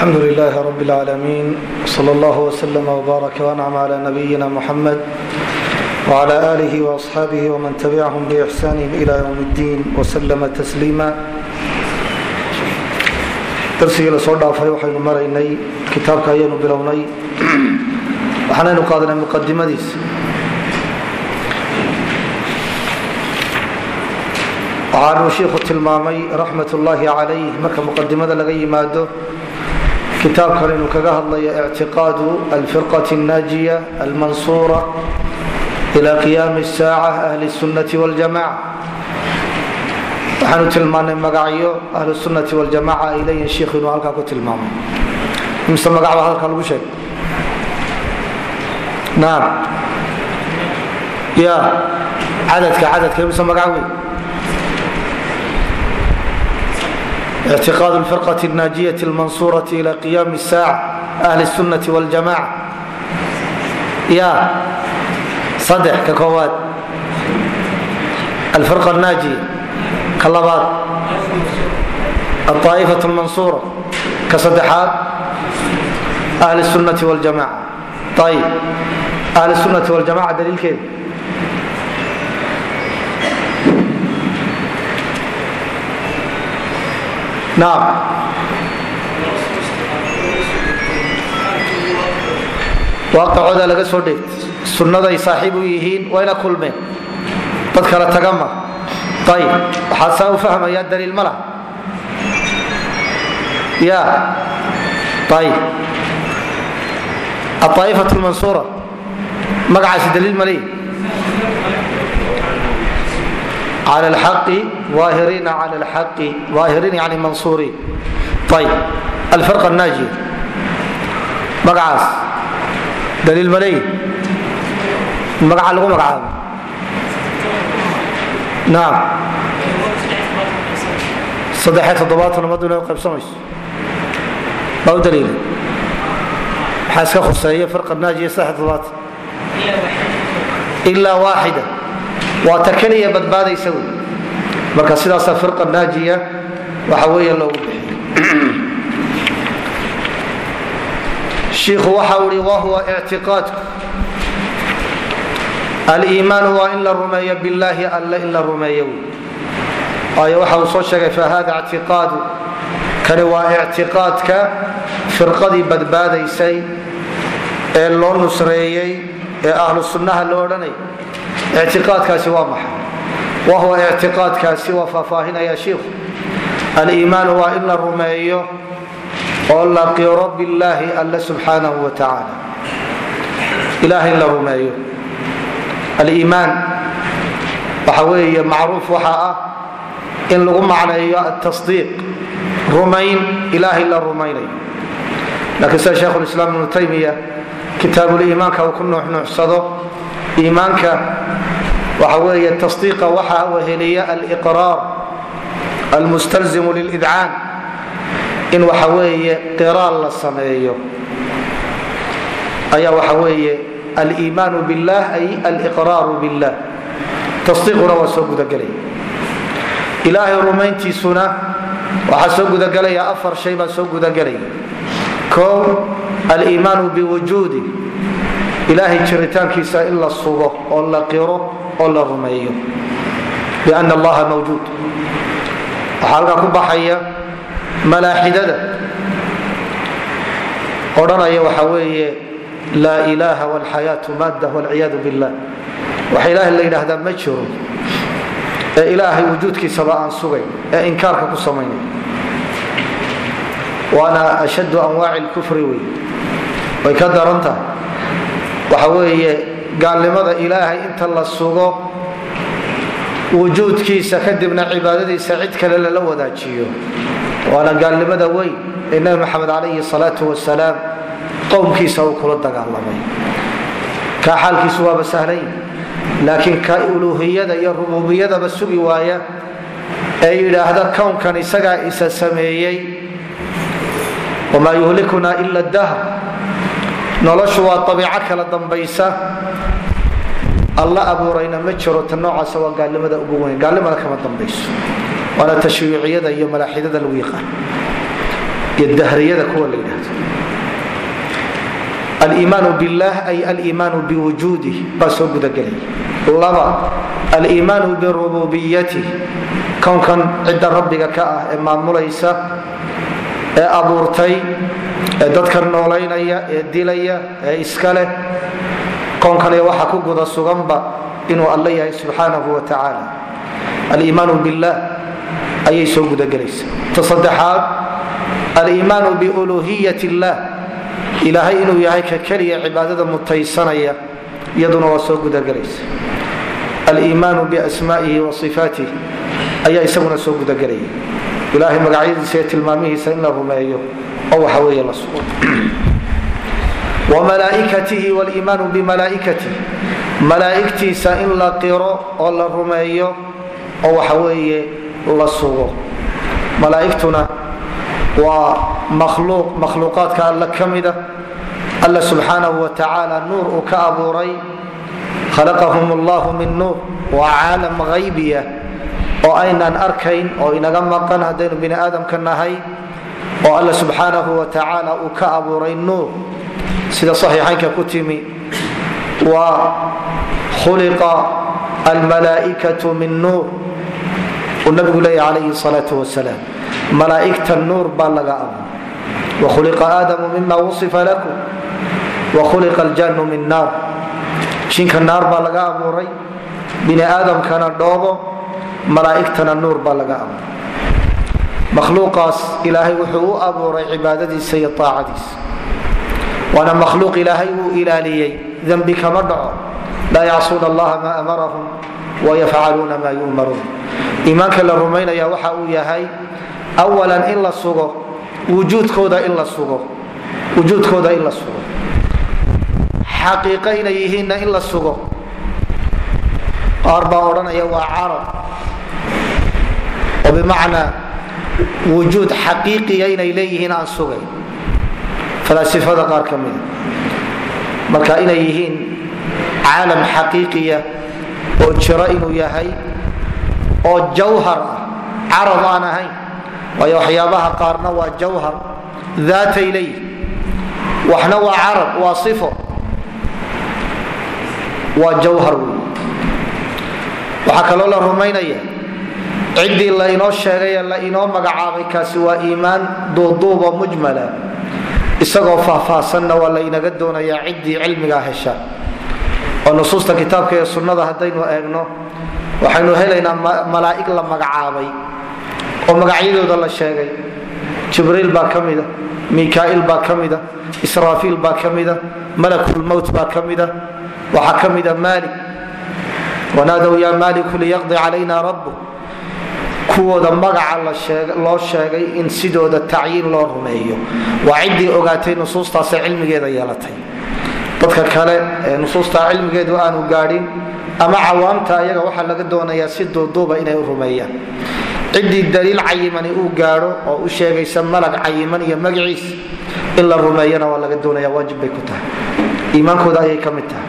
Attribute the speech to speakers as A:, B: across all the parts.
A: الحمد لله رب العالمين صلى الله وسلم وبارك وأنعم على نبينا محمد وعلى آله وأصحابه ومن تبعهم بإحسان إلى يوم الدين وسلم تسليما darsigii la soo dhaafay waxaynu maraynay kitaabka ayaanu bilownay. Waxaanaynu qaadanay muqadimadiisa waxaanuu shiikhu tilmaamay raxmat ullaahi calayh marka muqadimada laga yimaado kitaabkan inuu kaga hadlayo ictiqaadu alfirqati الnaajiya almansuura ila qiyaami الsaaca ahli الsunnati wاljamaca waxaanu tilmaanay magacyo ahlu sunnati wاljamaca ay leeyihin shiikhu inuu halkaa ku tilmaamay mise magac baa halkaa lagu sheegay naam ya cadadka cadadka mise magac wey ictiqaad firqat naajiyati lmansuurati ila qiyaami saac ahli sunnati wljamaca ya saddex ka koowaad alfirqa naajiya ka labaad alطaa'ifat lmansuura ka saddexaad ahli sunnati wljamaca ayib ahli sunnati waljamaca daliilkeeda waaqacooda laga soo dheegta sunnaday saaxiib u yihiin wayna kulmeen dad kale taga ma ayib waxaad saa u fahmayaa daliil ma lah ya ayib aaaifat lmansuura magacaasi daliil ma leeyi al ai aahiriina an ai aahiriin yani mansuuriin ayb alfirqa anaajiya magacaas daliil maleyi magaca lagu magacaabo naam. Saddexiyo toddobaatan ummaddu inay qaybsamayso baa u daliila maxaa iska khuseeya firqa naajiya saddexiyo toddobaatan ilaa waaxida waa ta keliya badbaadaysa wey marka sidaasa firqa naajiya waxa weeye loogu bixiy shiikhu waxa ui wahuwa ictiqaadku aliimaanu waa in la rumeeyo billaahi alle in la rumeeyo. Waayo waxa uu soo sheegay fahada ictiqaadu kani waa ictiqaadka firqadii badbaadaysay ee loo nusreeyey ee ahlu sunnaha lo odhanay. Ictiqaadkaasi waa maxay wahuwa ictiqaadkaasi waa faahfaahinaya shiikhu aliimaanu waa in la rumeeyo oo la qiro billaahi alle subxaanahu wa tacaala ilaah in la rumeeyo aliimaan waxa weeye macruuf waxa ah in lagu macneeyo atasdiiq rumayn ilaahay la rumaynayo laakiin sida sheikhulislaam ibnu taymiya kitaabuliimaanka uu ku nuuxnuuxsado iimaanka waxa weeye tasdiiqa waxa weheliya aliqraar almustalzimu lilidcaan in waxa weeye qiraal la sameeyo. Ayaa waxa weeye aliimaanu billah ay aliqraaru billah tasdiiquna waa soo gudagelaya ilaahay rumayntiisuna waxaa soo gudagelaya afar shay baa soo gudagelaya o aliimaanu biwujuudi ilaahay jiritaankiisa in la sugo oo la qiro oo la rumeeyo biana allaha mawjuud. Waxaa halkaa ku baxaya malaaxidada. Odhanaya waxa weeye laa ilaha wlxayaatu maadda wlciyaadu billah waxa ilaahay la yidhaahdaa ma jiro ee ilaahay wujuudkiisaba aan sugay ee inkaarka ku samaynay waana ashaddu anwaaci lkufri wey way ka daran tahay. Waxa weeye gaalnimada ilaahay inta la sugo wujuudkiisa kadibna cibaadadiisa cid kale lala wadaajiyo. Waana gaalnimada weyn ee nabi maxamed calayhi salaatu wasalaam qowmkiisa uu kula dagaalamay. Kaa xaalkiisu waaba sahlay laakiin ka uluuhiyada iyo rububiyadaba sugi waaya ee yidhaahda kownkan isagaa isa sameeyey. Wamaa yuhlikuna ila dahr noloshu waa abiico kala dambaysa. Alla abuurayna ma jiro ta noocaasa waa gaalnimada ugu weyn. Gaalnimada kama dambayso. Waana tashriiciyada iyo malaaxidada lagu yaqaan iyo dahriyada kuwa la yidhaahdo. Aliimaanu billah ay aliimaanu biwujuudih baa soo gudagelaya laba aliimaanu birububiyatih kownkan cidda rabbiga ka ah ee maamulaysa ee abuurtay ee dadka noolaynaya ee dilaya ee iska leh. Koonkaniyo waxa ku guda suganba inuu alla yahay subxaanahu wa tacaala aliimaanu billah ayay soo gudagelaysa ta saddexaad aliimaanu biuluhiyat illah ilaahay inuu yahay ka keliya cibaadada mutaysanaya iyaduna waa soo gudagelaysa aliimaanu biasmaa'ihi wa sifaatih ayaa isaguna soo gudagelaya ilaahay magacyadiisa iyo tilmaamihiisa in la rumeeyo oo waxa weeye la sugo. Wmalaaikatihi wliimaanu bimalaaikatih malaaigtiisa in la qiro oo la rumeeyo oo waxa weeye la sugo. Malaaigtuna waa makhluuq makhluuqaadka alla ka mida alla subxaanahu wa tacaala nuur uu ka abuuray. Khalaqahum allahu min nuur waa caalam haybiya oo aynaan arkayn oo inaga maqan haddaynu bini aadamka nahay oo alla subxaanahu wa tacaala uu ka abuuray nuur. Sida saxiixaynka ku timi waa khuliqa almalaaikatu min nuur. Uu nabigu leeya calayhi salaau wasalaam malaaigta nuur baa laga abuuray. Wakhuliqa aadamu mima wusifa lakum. Wakhuliqa aljannu min naar. Jinka naar baa laga abuuray bini aadamkana dhoobo malaaigtana nuur baa laga abuuray makhluuqaas ilaahay wuxuu u abuuray cibaadadiisa iyo aacadiisa waana makhluuq ilaahay uu ilaaliyey. Dembi kama dhaco. Laa yacsuuna allaha maa amarahum wayafcaluuna maa yu'maruun. Iimaanka la rumaynaya waxa uu yahay awalan in la sugo wujuudkooda in la sugo wujuudkooda in la sugo. Xaqiiqo inay yihiinna in la sugo. Qaar baa odhanaya waa carab oo bimacnaa wujuud xaqiiqiya inay leeyihiin aan sugay falaasifada qaar ka mida marka inay yihiin caalam xaqiiqiya oo jiro inuu yahay oo jawhar ah carab aan ahayn waayo waxyaabaha qaarna waa jawhar daatay leeyihiin waxna waa carab waa sifo waa jawhar wey waxaa kaloo la rumaynaya ciddii lainoo sheegay ee la inoo magacaabay kaasi waa iimaan duuduubo mujmala. Isagoo faahfaahsanna waa laynaga doonayaa ciddii cilmigaa hesha. Oo nusuusta kitaabka iyo sunnada haddaynu eegno waxaynu helaynaa malaa'ig la magacaabay oo magacyadooda la sheegay. Jibriil baa ka mida mikaa'iil baa ka mida israafiil baa ka mida malakulmowt baa ka mida waxaa ka mida maalik. Wanaadow yaa maaliku liyaqdi calayna rabu kuwooda magaca loo sheegay in sidooda tacyiin loo rumeeyo. Waa ciddii ogaatay nusuustaasee cilmigeeda yeelatay. Dadka kale ee nusuustaa cilmigeedu aanu gaadhin ama cawaamta ayaga waxaa laga doonayaa si duuduuba inay u rumeeyaan. Ciddii daliil cayimani uu gaadho oo u sheegaysa malag cayiman iyo magaciis in la rumeeyana waa laga doonaya waajib bay ku tahay. Iimaankooda ayay ka mid tahay.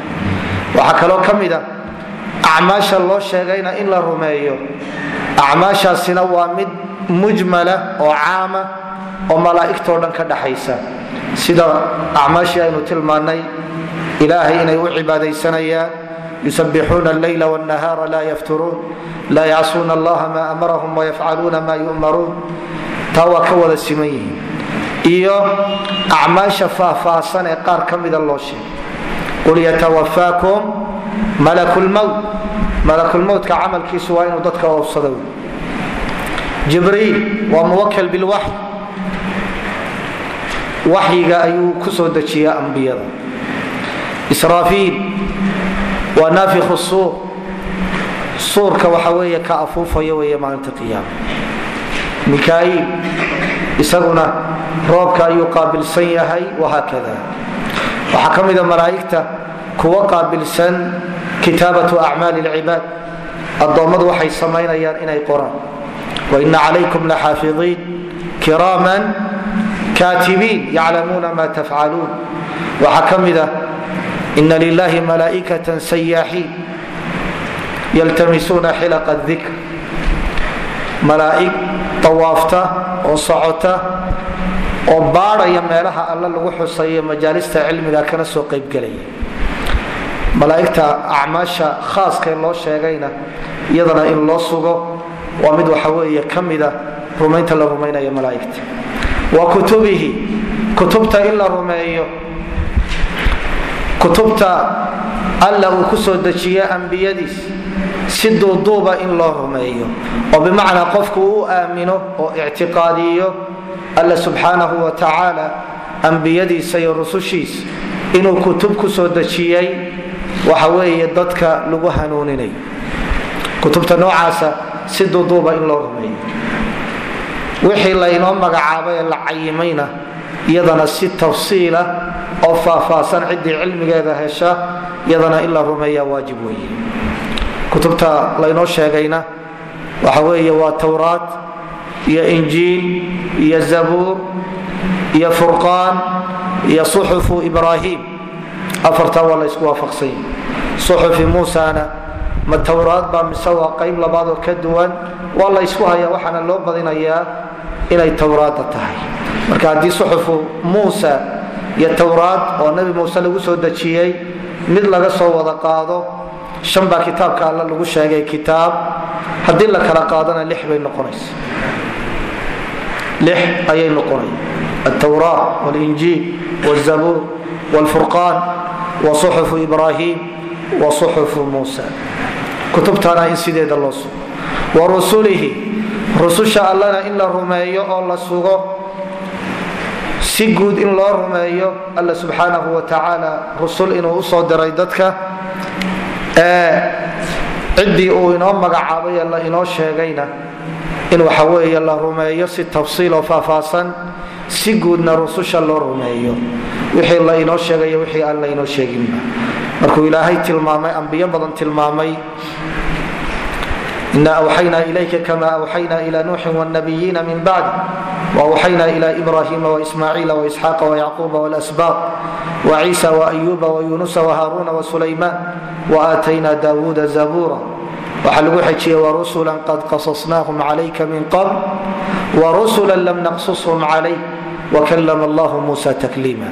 A: Waxaa kaloo ka mid a acmaasha loo sheegayna in la rumeeyo acmaashaasina waa mid mujmala oo caama oo malaa'igtoo dhan ka dhaxaysa. Sida acmaashii aynu tilmaannay ilaahay inay u cibaadaysanayaan yusabixuuna alleyla wاnnahaara laa yafturuun laa yacsuuna allaha maa amarahum wayafcaluuna maa yu'maruun. Taa waa ka wada siman yihiin. Iyo acmaasha faahfaahsan ee qaar ka mida loo sheegay. Qul yatawafaakum malakulmowt malakulmowtka camalkiisu waa inuu dadka oobsado jibriil waa muwakal bilwaxy. Waxyiga ayuu ku soo dejiyaa ambiyada. Israafiil waa naafikhu suur. Suurka waxa weeye ka afuufaya weeye maalinta qiyaama. Mikaa'iil isaguna roobka ayuu qaabilsan yahay wahaakada. Waxaa ka mida malaa'igta kuwa qaabilsan kitaabatu acmaali lcibaad addoommadu waxay samaynayaan inay qoraan. Waina calaykum laxaafidiin kiraaman kaatibiin yaclamuuna ma tafcaluun waxaa ka mida ina lilahi malaa'ikatan sayaaxiin yaltamisuuna xilaqa dikr. Malaa'ig tawaafta oo socota oo baadhaya meelaha alle lagu xusayo majaalista cilmiga kana soo qaybgelaya malaaigta acmaasha khaaskae loo sheegayna iyadana in loo sugo waa mid waxa weeye ka mida rumaynta la rumaynaya malaaigta. Wa kutubihi kutubta in la rumeeyo kutubta alla uu ku soo dejiye ambiyadiis si duuduuba in loo rumeeyo. Oo bimacnaa qofku u aamino oo ictiqaadiyo alla subxaanahu wa tacaala ambiyadiisa iyo rusushiis inuu kutub ku soo dejiyey waxa weeye dadka lagu hanuuninayo kutubta noocaasa si duuduuba in loo rumeeyo. Wixii laynoo magacaabay ee la cayimayna iyadana si tafsiila oo faahfaahsan ciddii cilmigeeda hesha iyadana in la rumeeya waajib weeye. Kutubta laynoo sheegayna waxa weeye waa towraat iyo injiil iyo zabuur iyo furqaan iyo suxufu ibraahim afartaa waa la ysku waafaqsanya suxufi muusana ma towraad baa mise waa qayb labaadoo ka duwan? Waa la ysku hayaa waxaana loo badinayaa inay towraadda tahay. Marka haddii suxufu muusa iyo towraad oo nebi muuse lagu soo dejiyey mid laga soo wada qaado shan baa kitaabka alla lagu sheegay kitaab haddii la kala qaadana lix bay noqonaysa. Lix ayay noqonaya altawraa walinjiil wzabuur wlfurqaan wa suxufu ibraahim wa suxufu muusa kutubtana in sideeda loo sugo wa rusulihi rususha allana in la rumeeyo oo la sugo si guud in loo rumeeyo alla subxaanahu wa tacaala rusul inuu u soo diray dadka ciddii uu inoo magacaabay ee la inoo sheegayna in waxa weeye la rumeeyo si tafsiil oo faahfaahsan si guudna rususha loo rumeeyo wixii la inoo sheegayo wixii aan la inoo sheeginba. Markuu ilaahay tilmaamay ambiyo badan tilmaamay ina awxayna ilayka kama awxayna ila nuuxin wnabiyiina min bacdi wawxayna ila ibrahima waismaaciila waisxaaqa wayacquuba wlasbaaq waciisa waayuuba wayunusa wahaaruna wasulaymaan waaatayna daawuuda zabuura. Waxaa lagu xejiyey warusula qad qasasnaahum calayka min qabl warusula lam naqsushum calayk wakalama allahu muusa takliima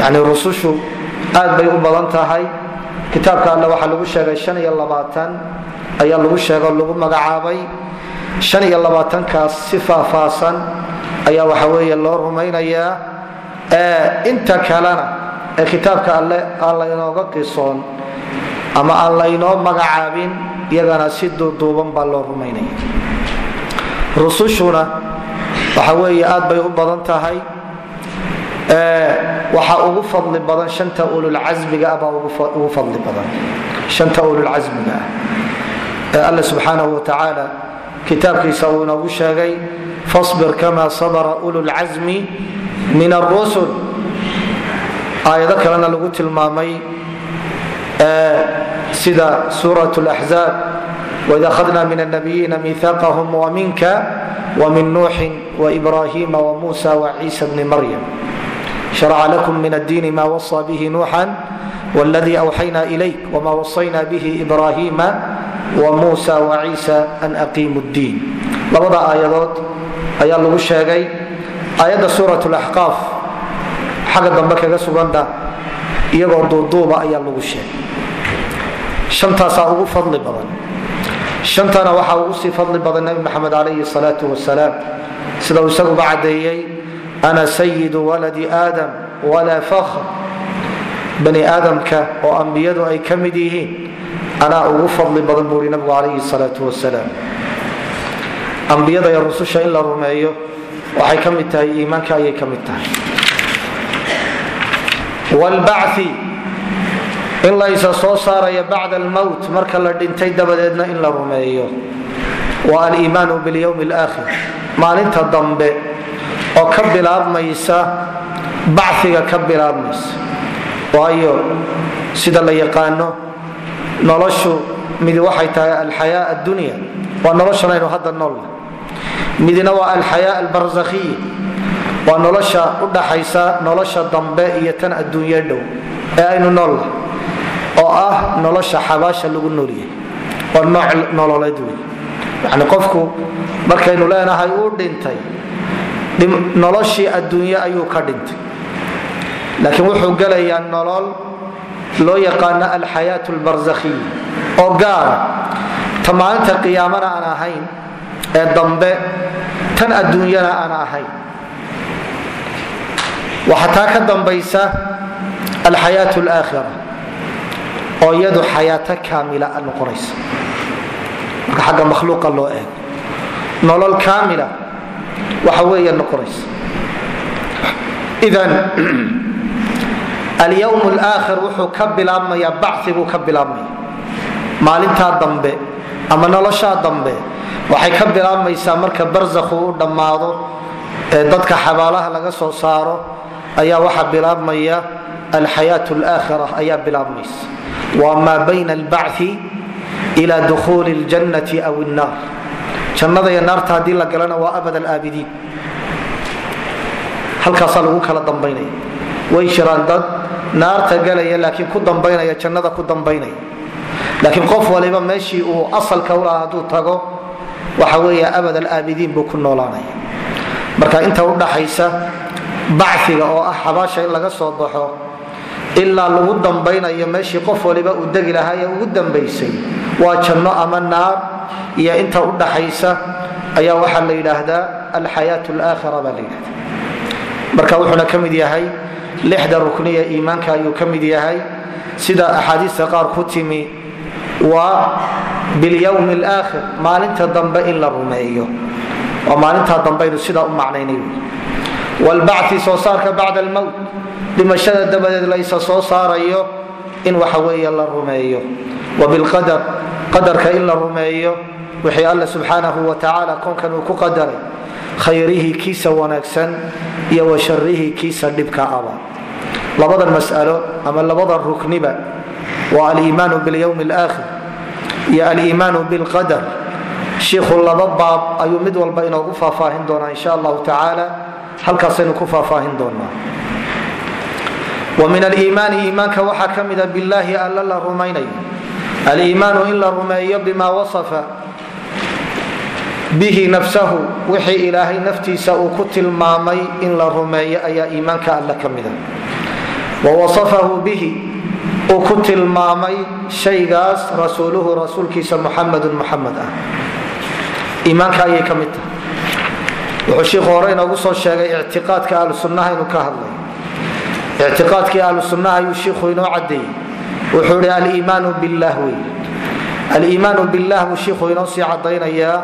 A: yani rusushu aad bay u badan tahay. Kitaabka alle waxaa lagu sheegay shan iyo labaatan ayaa lagu sheego lagu magacaabay. Shan iyo labaatankaas si faahfaahsan ayaa waxa weeye loo rumaynayaa. Inta kalena ee kitaabka alle aan laynooga qisoon ama aan laynoo magacaabin iyagana si duuduuban baa loo rumaynaya. Rusushuna waxa weeye aad bay u badan tahay. Waxaa ugu fadli badan shanta ululcasmiga ah baa ugu fadli badan. Shanta ululcasmiga ah. Ee alle subxaanahu watacaala kitaabkiisa uu inoogu sheegay fasbir kama sabra ululcasmi min arusul aayado kalena lagu tilmaamay sida suuraة اlaxzaab wid aadna min nabiyiina miaaqahum wa minka wmin nuuxin wbrahima wmusa wciisa bni maryam sharca lakum min addiini ma wasa bihi nuuxan wladii awxayna ilayk wma wasayna bihi ibrahima wmusa wciisa an aqimu ddiin labada aayadood ayaa lagu sheegay aayadda suurat laxqaaf xagga dambe kaga suganda iyagoo duuduuba ayaa lagu sheegay shantaasaa ugu fadli badan shantana waxaa ugu sii fadli badan nebi maxamed calayhi salaatu wasalaam. Sida uu isaguba caddeeyey ana sayidu waladi aadam walaa fakhr. Bani aadamka oo ambiyadu ay ka mid yihiin anaa ugu fadli badan buuri nabigu calayhi salaatu wasalaam. Ambiyada iyo rususha in la rumeeyo waxay ka mid tahay iimaanka ayay ka mid tahay in laysa soo saaraya bacda almowt marka la dhintay dabadeedna in la rumeeyo. Wa aliimaanu bilyowmi alaakhir maalinta dambe oo ka bilaabmaysa baciga ka bilaabmaysa. Waayo sida la yaqaano noloshu midi waxay tahay alxayaa addunya waa noloshanaynu hadda noolla midina waa alxayaa albarsakhiya waa nolosha u dhaxaysa nolosha dambe iyo tan adduunye dhow ee aynu noolla oo ah nolosha xabaasha lagu noolyahay waa nooc nololeed wey yani qofku markaynu leenahay uu dhintay noloshii adduunye ayuu ka dhintay. Laakiin wuxuu gelayaa nolol loo yaqaano alxayaat lbarsakhiya oo gaara ta maalinta qiyaamana aan ahayn ee dambe tan adduunyana aan ahayn. Waxaa ka dambaysa alxayaat laakhira oo iyadu xayaato kaamila noqonaysa marka xagga makhluuqa loo eego. Nolol kaamila waxa weeye noqonaysa idan alyowm laakhir wuxuu ka bilaabmayaa baciguu ka bilaabmaya. Maalintaa dambe ama noloshaa dambe waxay ka bilaabmaysaa marka barsakhu u dhammaado ee dadka xabaalaha laga soo saaro ayaa waxaa bilaabmaya alxayaat laakhira ayaa bilaabmaysa waa maa bayna albaci ila dukhuuli ljannati aw innaar jannada iyo naarta haddii la galana waa abad alaabidiin halkaasaa lagu kala dambaynaya way jiraan dad naarta galaya laakiin ku dambaynaya jannada ku dambaynaya laakiin qof waliba meeshii uu asalka ulaha hadduu tago waxa weeye abad alaabidiin buu ku noolaanaya marka inta udhaxaysa baciga oo ah xabaasha in laga soo baxo ilaa lagu dambaynayo meeshii qof waliba uu degi lahaa ee ugu dambaysay. Waa janno ama naar iyo inta udhaxaysa ayaa waxaa la yidhaahdaa alxayaat laakhira baa la yidhahda marka wuxuuna ka mid yahay lixda rukniya iimaanka ayuu ka mid yahay. Sida axaadiista qaar ku timi waa bilyowmi alaakhir maalinta dambe in la rumeeyo. Waa maalintaa dambaynu sidaa u macnaynay wlbacthi soo saarka bacda almowt dhimashada dabadeed laysa soo saarayo in waxa weeye la rumeeyo. Wabilqadar qadarka in la rumeeyo wixii alla subxaanahu wa tacaala koonkan uu ku qadaray. Khayrihii kiisa wanaagsan iyo wa sharihii kiisa dhibka aba. Labadan mas'alo ama labadan rukniba waa aliimaanu bilyowmi alaakhir iyo aliimaanu bilqadar shiikhu laba baab ayuu mid walba inoogu faahfaahin doonaa insha allahu tacaala halkaasaynu ku faahfaahin doonaa. wa min aliimaani iimaanka waxaa ka mida billaahi alla la rumaynayo aliimaanu in la rumeeyo bima wasafa bihi nafsahu wixii ilaahay naftiisa uu ku tilmaamay in la rumeeyo ayaa iimaanka alle ka mida wa wasafahu bihi uu ku tilmaamay shaygaas rasuuluhu rasuulkiisa muxamedun muxamed ah. Iimaanka ayay ka mid tahay. Wuxuu shiikhu hore ictiqaadkii ahlu sunnaha ayuu shiikhu inoo cadeeyey wuxuu ihi aliimaanu billah wey aliimaanu billah buu shiikhu inoo sii cadaynayaa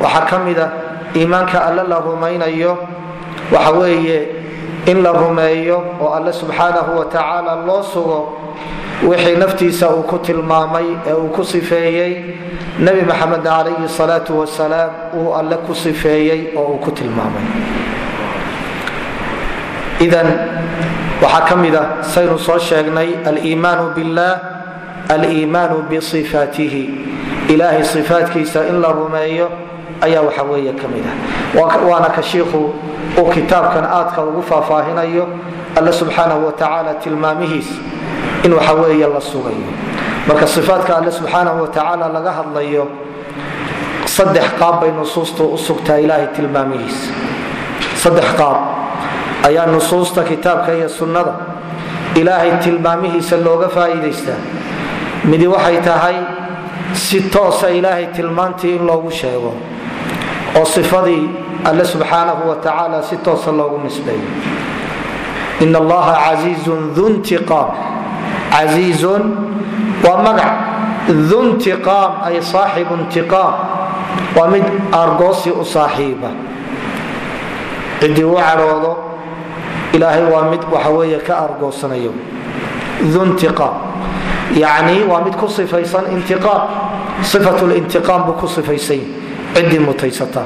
A: waxaa ka mida iimaanka alle la rumaynayo waxa weeye in la rumeeyo oo alle subxaanahu wa tacaala loo sugo wixii naftiisa uu ku tilmaamay ee uu ku sifeeyey nebi maxamed calayhi salaatu wasalaam uu alle ku sifeeyey oo uu ku tilmaamay idan waxaa ka mida saynu soo sheegnay aliimaanu billah aliimaanu biifaatihi ilaahay ifaatkiisa in la rumeeyo ayaa waxa weeye ka mid ah. Waana ka shiikhu uu kitaabkan aadka ugu faahfaahinayo alle subxaanahu wa tacaala tilmaamihiis in waxa weeye la sugayo. Marka ifaatka alle subxaanahu wa tacaala laga hadlayo saddex qaab bay nusuustu u sugtaa ilaahay tilmaamihiisa saddex qaab ayaa nusuusta kitaabka iyo sunnada ilaahay tilmaamihiisa looga faa'iidaystaa midi waxay tahay si toosa ilaahay tilmaantii in loogu sheego oo sifadii alle subxaanahu wa tacaala si toosa loogu nisbeeyo in allaha casiizun du ntiqaam. Casiizun waa magac. Du ntiqaam ay saaxibu ntiqaam. Waa mid argoosi u saaxiiba. Ciddii u cadhoodo ilaahay waa mid waxa weeye ka argoosanayo. Du ntiqaam yacni waa mid ku sifaysan intiqaam sifat lintiqaam buu ku sifaysan ciddii mutaysata.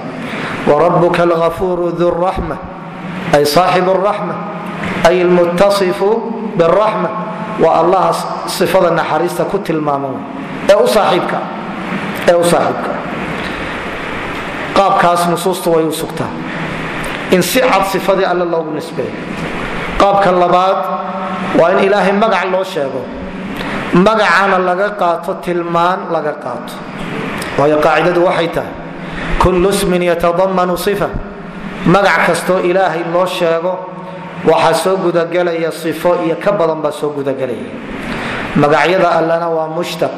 A: Warabuka algafuuru du raxma ay saaxibu raxma ay lmuttasifu biraxma waa allaha sifada naxariista ku tilmaama ee u saaxiibka. Qaabkaas nusuustu way u sugtaa in si cad sifadii alle loogu nisbeeyo qaabka labaad waa in ilaahay magac loo sheego. Magacana laga qaato tilmaan laga qaato. Waayo qaacidadu waxay tahay kullu smin yatadamanu ifa magac kastoo ilaahay loo sheego waxaa soo gudagelaya sifo iyo ka badan baa soo gudagelaya. Magacyada allana waa mushtaq.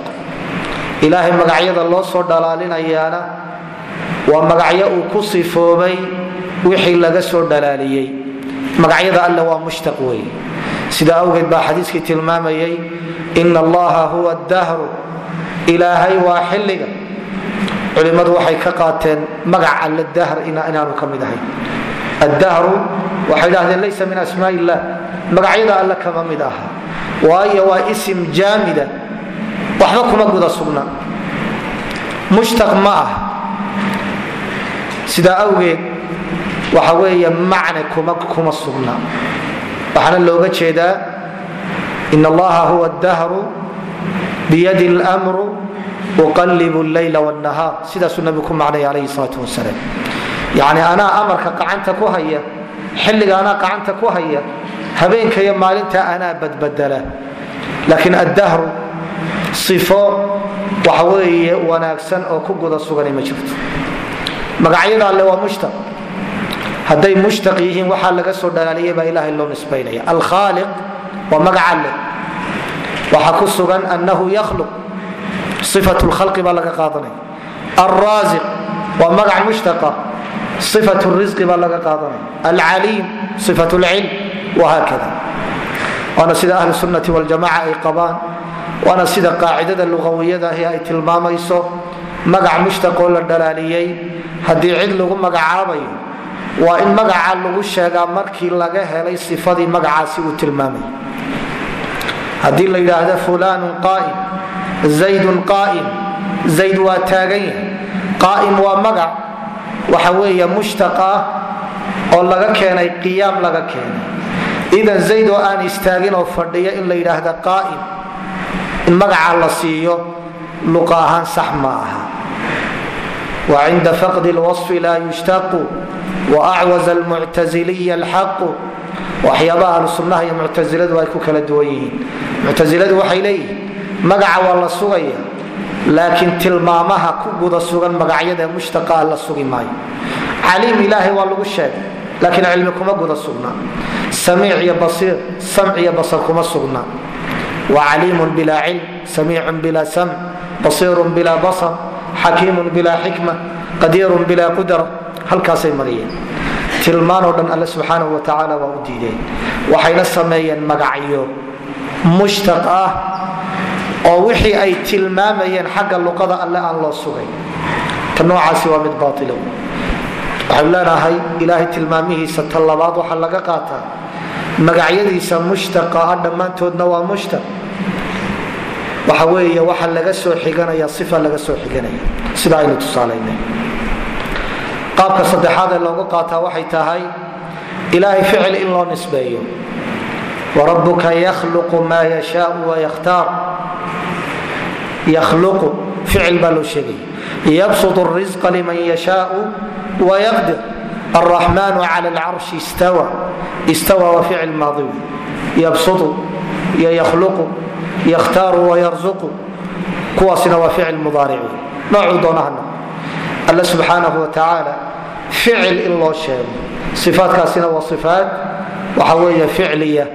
A: Ilaahay magacyada loo soo dhalaalinayaana waa magacyo uu ku sifoobay wixii laga soo dhalaaliyey. Magacyada alle waa mushtaq wey sida awgeed baa xadiiskii tilmaamayay ina allaha huwa dahru ilaahay waa xilliga. Culimmadu waxay ka qaateen magac alle dahr inaanu ka mid ahayn addahru waxay dhahdeen laysa min asmaa illah magacyada alle kama mid aha. Waayo waa isim jaamida. Waxba kuma guda sugna. Mushtaq ma ah. Sidaa awgeed waxa weeye macne kuma sugna. Waxaana looga jeedaa in allaha huwa dahru biyadi lmru uqalib leyla wnahaar sidaasuu nabigu ku macnaya alayhi salaatu wasalaam yani anaa amarka qacanta ku haya xilliga anaa qacanta ku haya habeenka iyo maalinta anaa badbadala. Laakiin addahru sifo waxa weeye wanaagsan oo ku guda suganay ma jirto. Magacyada alle waa mushtaq hadday mushtaq yihiin waxaa laga soo dhalaaliyay baa ilaahay loo nisbaynaya. Alkhaaliq waa magac alle. Waxaa ku sugan annahu yakhluq. Sifat lkhalqi baa laga qaadanaya. Alraasiq waa magac mushtaqa. Sifat risqi baa laga qaadanaya. Alcaliim sifat lcilm wahaakada waana sida ahlu sunnati waljamaca ay qabaan. Waana sida qaacidada lugawiyada ahi ay tilmaamayso. Magac mushtaqoo la dhalaaliyey haddii cid lagu magacaabayo waa in magaca lagu sheegaa markii laga helay sifadii magacaasi uu tilmaamay. Haddii la yidhaahdo fulanun qaa'im zaydun qaa'im zayd waa taagan yahay. Qaa'im waa magac waxa weeye mushtaq ah oo laga keenay qiyaam laga keenay. Idan zayd oo aan istaagin oo fadhiya in la yidhaahda qaa'im in magaca la siiyo luqa ahaan sax ma aha. Wa cinda faqdi lwasfi laa yushtaqu waacwaz almuctaziliya alxaqu waxyaabaha ahlu sunnaha iyo muctasiladu ay ku kala duwan yihiin muctasiladu waxay leeyihiin magaca waa la sugaya laakiin tilmaamaha ku guda sugan magacyada mushtaqaa la sugi maayo caliim ilaahay waa lagu sheegay laakiin cilmi kuma guda sugnaa samiic iyo basiir samc iyo basar kuma sugnaa wa caliimun bilaa cilm samiicun bilaa samc basiirun bilaa basar xakiimun bilaa xikma qadiirun bilaa qudra halkaasay mariyeen. Tilmaan oo dhan alle subxaanahu watacaala waa u diideen. Waxayna sameeyeen magacyo mushtaq ah oo wixii ay tilmaamayeen xagga luqada alle aan loo sugay. Ta noocaasi waa mid baatilo waxaynu leenahay ilaahay tilmaamihiisa ta labaad waxaa laga qaataa. Magacyadiisa mushtaqa ah dhammaantoodna waa mushtaq waxa weeye waxa laga soo xiganaya sifa laga soo xiganaya. Sida aynu tusaalaynay qaabka saddexaad ee loogu qaataa waxay tahay ilaahay ficil in loo nisbeeyo. Warabuka yakhluqu maa yashaau wayakhtaar yakhluqu ficil baa loo sheegaya yabsut risqa liman yashaau wayaqdir alraxmanu cala alcarshi istawa. Istawa waa ficil maadi. Yabsutu iyo yakhluqu yakhtaaru wayarzuqu kuwaasina waa ficil mudaaric noocuu doonaha noqo alle subxaanahu watacaala ficil in loo sheego. Ifaatkaasina waa ifaat waxa weeye ficliya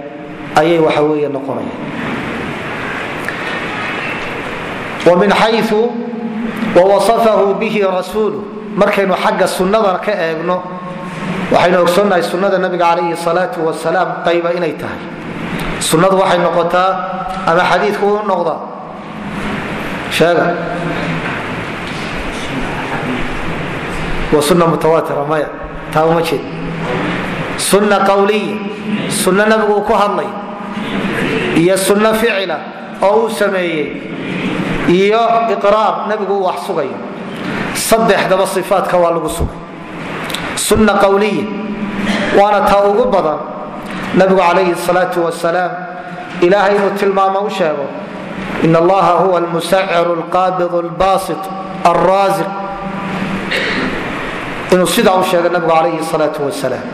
A: ayay waxa weeye noqonaya. Wamin xayu wawasafahu bihi rasuulu. Markaynu xagga sunnada ka eegno waxaynu ogsoonnahay sunnada nabiga calayhi salaatu wasalaam qayba inay tahay. Sunnadu waxay noqotaa ama xadiidku u noqdaa? Sheega waa sunna mutawatira maya taa uma jeed. Sunna qawliya sunno nabigu uu ku hadlay iyo sunno ficila oo uu sameeyey iyo iqraar nabigu uu wax sugayo. Saddexdaba sifaatka waa lagu sugay. Sunna qawliya waana taa ugu badan nabigu calayhi salaatu wasalaam ilaahay inuu tilmaamo u sheego in allaha huwa almusaciru alqaabid albaasit alraasiq inuu sidaa u sheegay nabigu calayhi salaatu wasalaam.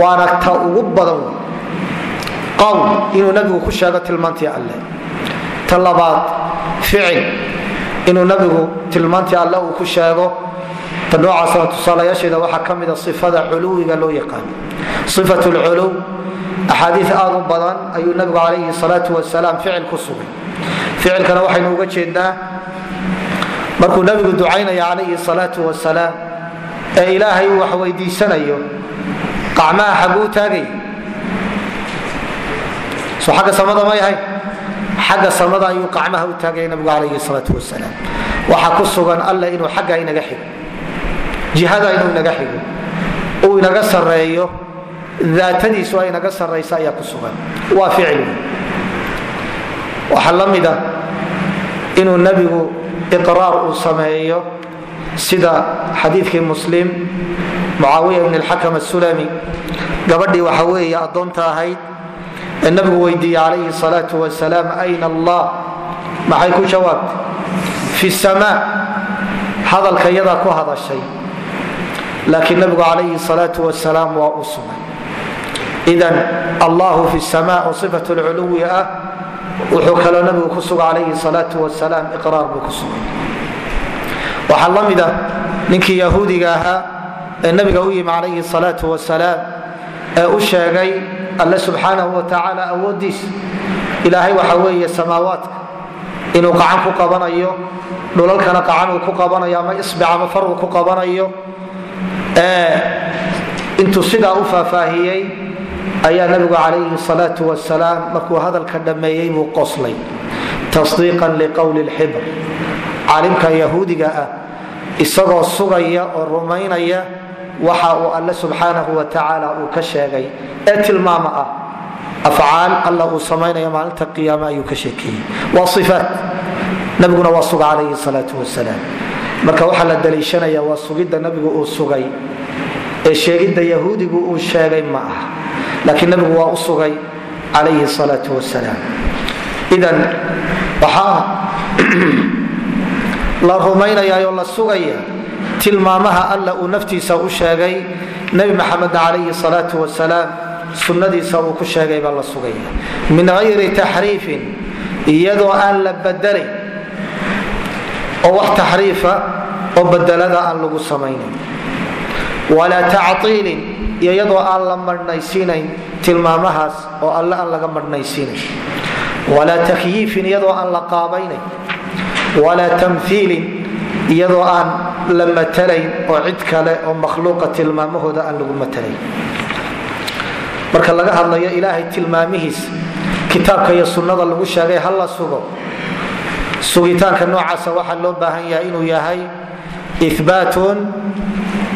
A: Waana ta ugu badan qowl inuu nabigu ku sheego tilmaantii alle. Ta labaad ficil inuu nabigu tilmaantii alle uu ku sheego. Ta noocaasna tusaalayaasheeda waxaa ka mida sifada culuwiga loo yaqaano sifat lculuw axaadiis aad u badan ayuu nabigu calayhi salaatu wasalaam ficil ku sugay. Ficilkana waxaynu uga jeednaa markuu nabigu ducaynaya calayhi salaatu wasalaam ee ilaahay uu wax weydiisanayo. Qacmaha xaguu taagay. So xagga samada may ahayn xagga samada ayuu qacmaha u taagaya nabigu calayhi salaatu wasalaam waxaa ku sugan alle inuu xagga inaga xigo. Jihada inuu inaga xigo. Uu inaga sareeyo daatadiisu ay inaga saraysa ayaa ku sugan. Waa ficil. Waxaa la mida inuu nebigu iqraar uu sameeyo sida xadiidkii muslim mucaawiya ibn alxakam asulami gabadhii waxa weeye addoonta ahayd ee nabigu weydiiyey calayhi salaatu wasalaam ayna allah? Maxay ku jawaabtay fi samaa hadalka iyadaa ku hadashay. Laakiin nabigu calayhi salaatu wasalaam waa u idan allahu fi sama oo sifat lculuwi ah wuxuu kaloo nabigu ku suga calayhi salaatu wasalaam iqraar buu ku sugay waxaa la mida ninkii yahuudiga ahaa ee nabiga u yimi calayhi salaatu wasalaam ee u sheegay alle subxaanahu wa tacaala awooddiisa ilaahay waxa weeye samaawaadka inuu qacan ku qabanayo dhulalkana qacan uu ku qabanayo ama isbic ama far uu ku qabanayo intuu sidaa u faahfaahiyey ayaa nabigu calayhi salaatu wasalaam markuu hadalka dhammeeyey buu qoslay tasdiiqan liqowli lxibr caalimka yahuudiga ah isagoo sugaya oo rumaynaya waxa uu alle subxaanahu wa tacaala uu ka sheegay. Ee tilmaama ah afcaal alla uu samaynaya maalinta qiyaame ayuu ka sheekeeyey. Waa ifaat nabiguna waa suga calayhi salaatu wasalaam marka waxaa la daliishanaya waa sugidda nabigu uu sugay. Ee sheegidda yahuudigu uu sheegay ma aha. Laakiin nabigu waa u sugay calayhi salaau wasalaam idan waxaa la rumaynayaoo la sugaya tilmaamaha alla uu naftiisa u sheegay nebi maxamedna calayhi salaau wasalaam sunnadiisa uu ku sheegay baa la sugaya. Min hayri taxriifin iyadoo aan la badelayn oo wax taxriifa oo badelada aan lagu samaynayn walaa tactiilin iyo iyadoo aan la marhnaysiinayn tilmaamahaas oo alle aan laga marhnaysiinayn walaa takyiifin iyadoo aan la qaabaynayn walaa tamhiilin iyadoo aan la matalayn oo cid kale oo makhluuqa tilmaamahooda aan lagu matalayn. Marka laga hadlayo ilaahay tilmaamihiisa kitaabka iyo sunnada lagu sheegay ha la sugo. Sugitaanka noocaasa waxaa loo baahan yahay inuu yahay ibaatun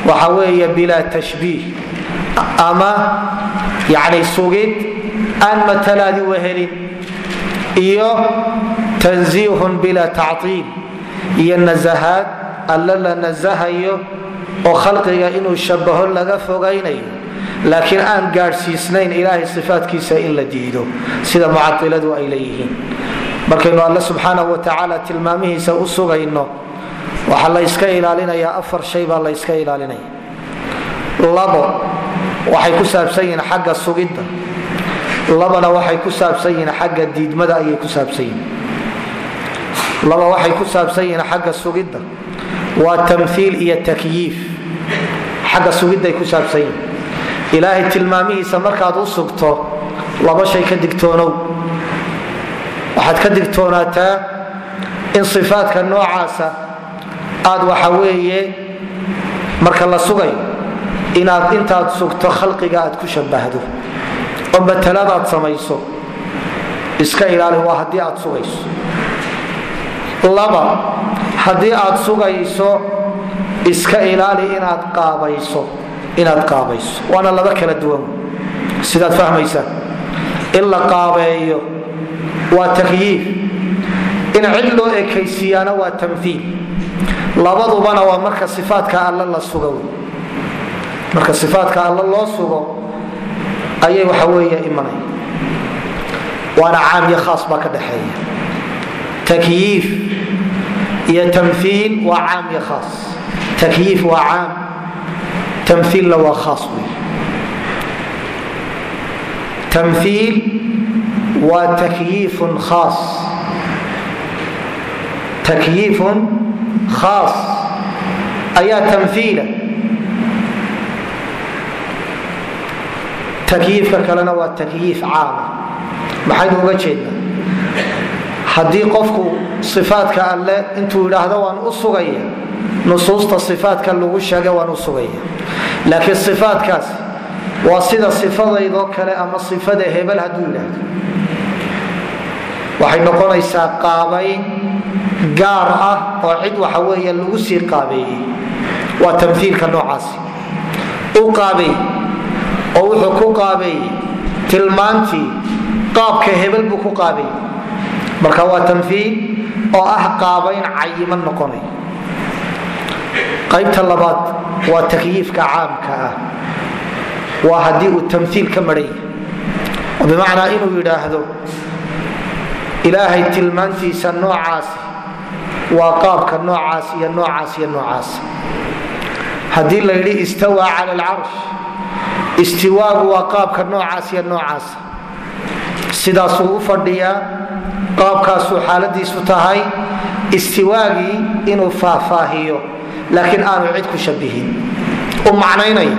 A: waxa weeye bilaa tashbiih ama yani sugid aan matalaadi wehelin iyo tanziihun bilaa tactiil iyo nasahaad alle la nasahayo oo khalqiga inuu shabaho laga fogaynayo. Laakiin aan gaadhsiisnayn ilaahay sifaatkiisa in la diido. Sida mucailadu ay leeyihiin. Markaynu alle subxaanahu watacaala tilmaamihiisa u sugayno waxaa layska ilaalinayaa afar shay baa layska ilaalinaya. Labo waxay ku saabsan yihiin xagga sugidda. Labana waxay ku saabsan yihiin xagga diidmada ayay ku saabsan yihiin laba waxay ku saabsan yihiin xagga sugidda. Waa tamhiil iyo takyiif. Xagga sugidday ku saabsan yihiin. Ilaahay tilmaamihiisa markaad u sugto laba shay ka digtoonow. Waxaad ka digtoonaataa in sifaadka noocaasa aad waxa weeye marka la sugayo inaad intaad sugto khalqiga aad ku shabahdo oo mataladaad samayso. Iska ilaali waa haddii aad sugayso laba haddii aad sugayso iska ilaali inaad qaabayso inaad qaabayso. Waana laba kala duwan. Sidaad fahmaysaa? In la qaabeeyo waa takyiif. In cid loo ekaysiiyaana waa tamhiil labadubana waa marka ifaadka all la sugo. Marka ifaadka all loo sugo ayay waxa weeye imanaya waana caam khaas baa ka dhexeeya takyiif iyo tamhiil waa caam iyo khaas takyiif waa caam tamhiilna waa khaas wey tamhiil waa takyiifun khaas takyiifun khaas ayaa tamhiila takyiifka kalena waa takyiif caama maxaynu uga jeednaa haddii qofku ifaadka alle intuu yidhaahdo waan u sugaya nusuusta ifaadka lagu sheega waan u sugaya. Laakiin ifaadkaas waa sida ifadaydoo kale ama ifada hebel hadduu yidhaahdo. Waxay noqonaysaa qaabayn gaar ah oo cid waxa weeye lagu sii qaabeeyey. Waa tamhiilka noocaasi. U qaabeey oo wuxuu ku qaabeeyey tilmaantii qaabka hebel buu ku qaabeeyey marka waa tamhiil oo ah qaabayn cayiman noqonay. Qaybta labaad waa takyiifka caamka ah. Waa haddii uu tamhiil ka maran yahay bimacnaa inuu yidhaahdo ilaahay tilmaantiisa noocaasi waa qaabka noocaas iyo noocaas iyo noocaas. Haddii la istawaa cala alcarsh istiwaagu waa qaabka noocaas iyo noocaas. Sidaasuu u fadhiyaa qaabkaasuu xaaladiisu tahay istiwaagii inuu faahfaahiyo laakiin aanu cid ku shabihin u macnaynaya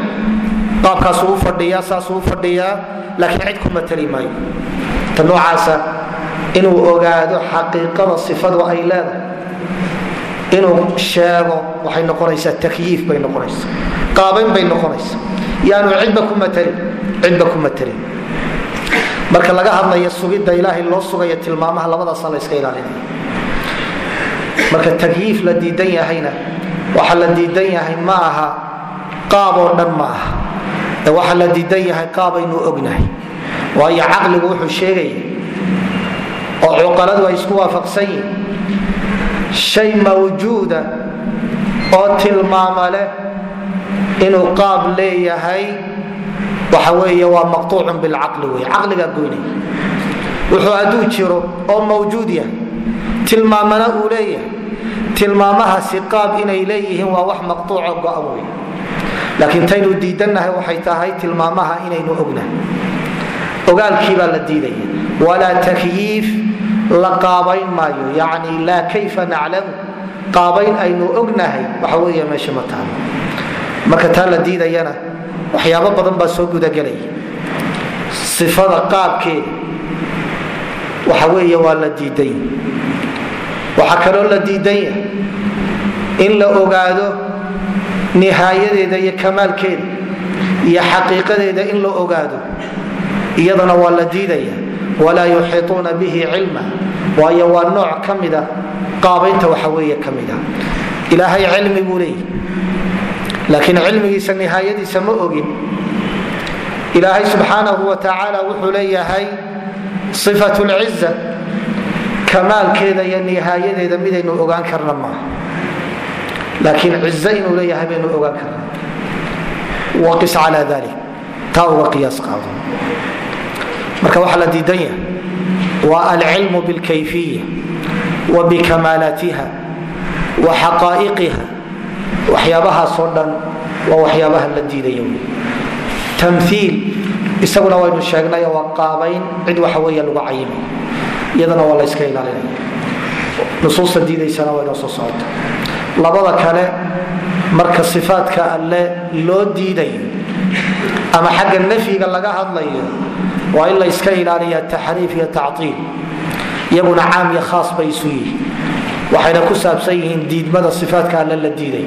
A: qaabkaasuu u fadhiyaa saasuu u fadhiyaa laakiin cid ku matali maayo. Ta noocaasa inuu ogaado xaqiiqada sifadu ay leedahay inuu sheego waxay noqonaysaa takyiif bay noqonaysaa qaabayn bay noqonaysaa. Yaanu cidba ku matalin cidba ku matalin marka laga hadlaya sugidda ilaahay loo sugaya tilmaamaha labadaasa la yska ilaalinaya marka takyiif la diidan yahayna waxa la diidan yahay ma aha qaab oo dhan ma aha. Ee waxa la diidan yahay qaabaynu ognahay. Waayo caqligu wuxuu sheegaya oo cuqaladu ay isku waafaqsan yihiin shay mawjuuda oo tilmaama leh inuu qaab leeyahay waxa weeye waa maqtuucun bilcaqli wey caqligaa goynaya. Wuxuu hadduu jiro oo mawjuud yahay tilmaamana uu leeyahay. Tilmaamahaasi qaab inay leeyihiin waa wax maqtuuco go-an wey laakiin taynu diidannahay waxay tahay tilmaamaha inaynu ognahay. Ogaalkiibaa la diidaya walaa takyiif la qaabayn maayo. Yani laa kayfa naclamu qaabayn aynu ognahay waxa weeye meesha ma taalo marka taa la diidayana waxyaabo badan baa soo gudagelaya sifada qaabkeeda waxa weeye waa la diidan waxaa kaloo la diidan in la ogaado nihaayadeeda iyo kamaalkeeda iyo xaqiiqadeeda in la ogaado. Iyadana waa la diidaya walaa yuxiiuuna bihi cilma. Waayo waa nooc ka mida qaabaynta waxa weeye ka mida. Ilaahay cilmi buu leeyahy laakiin cilmigiisa nihaayadiisa ma ogin. Ilaahay subxaanahu wa tacaala wuxuu leeyahay sifat lciza kamaalkeeda iyo nihaayadeeda midaynu ogaan karna maaha. Laakiin cize inuu leeyahay baynu ogaan karna. Waqis cala dalik taa uga qiyaas qaado. Marka waxaa la diidan yahay waa alcilmu bilkayfiya wa bikamaalaatiha wa xaqaa'iqiha waxyaabahaasoo dhan waa waxyaabaha la diidaya tamiil isaguna waynu sheegnay waa qaabayn cid waxa lagu cayimay iyadana waa la yska ilaalinaya nusuusta diidaysana waa soo socota labada kale marka sifaadka alle loo diidayo ama xagga nafyiga laga hadlayo waa in la yska ilaaliya taxriif iyo taciil iyaguna caam iyo khaas bay isu yihiin waxayna ku saabsan yihiin diidmada sifaadka alle la diiday.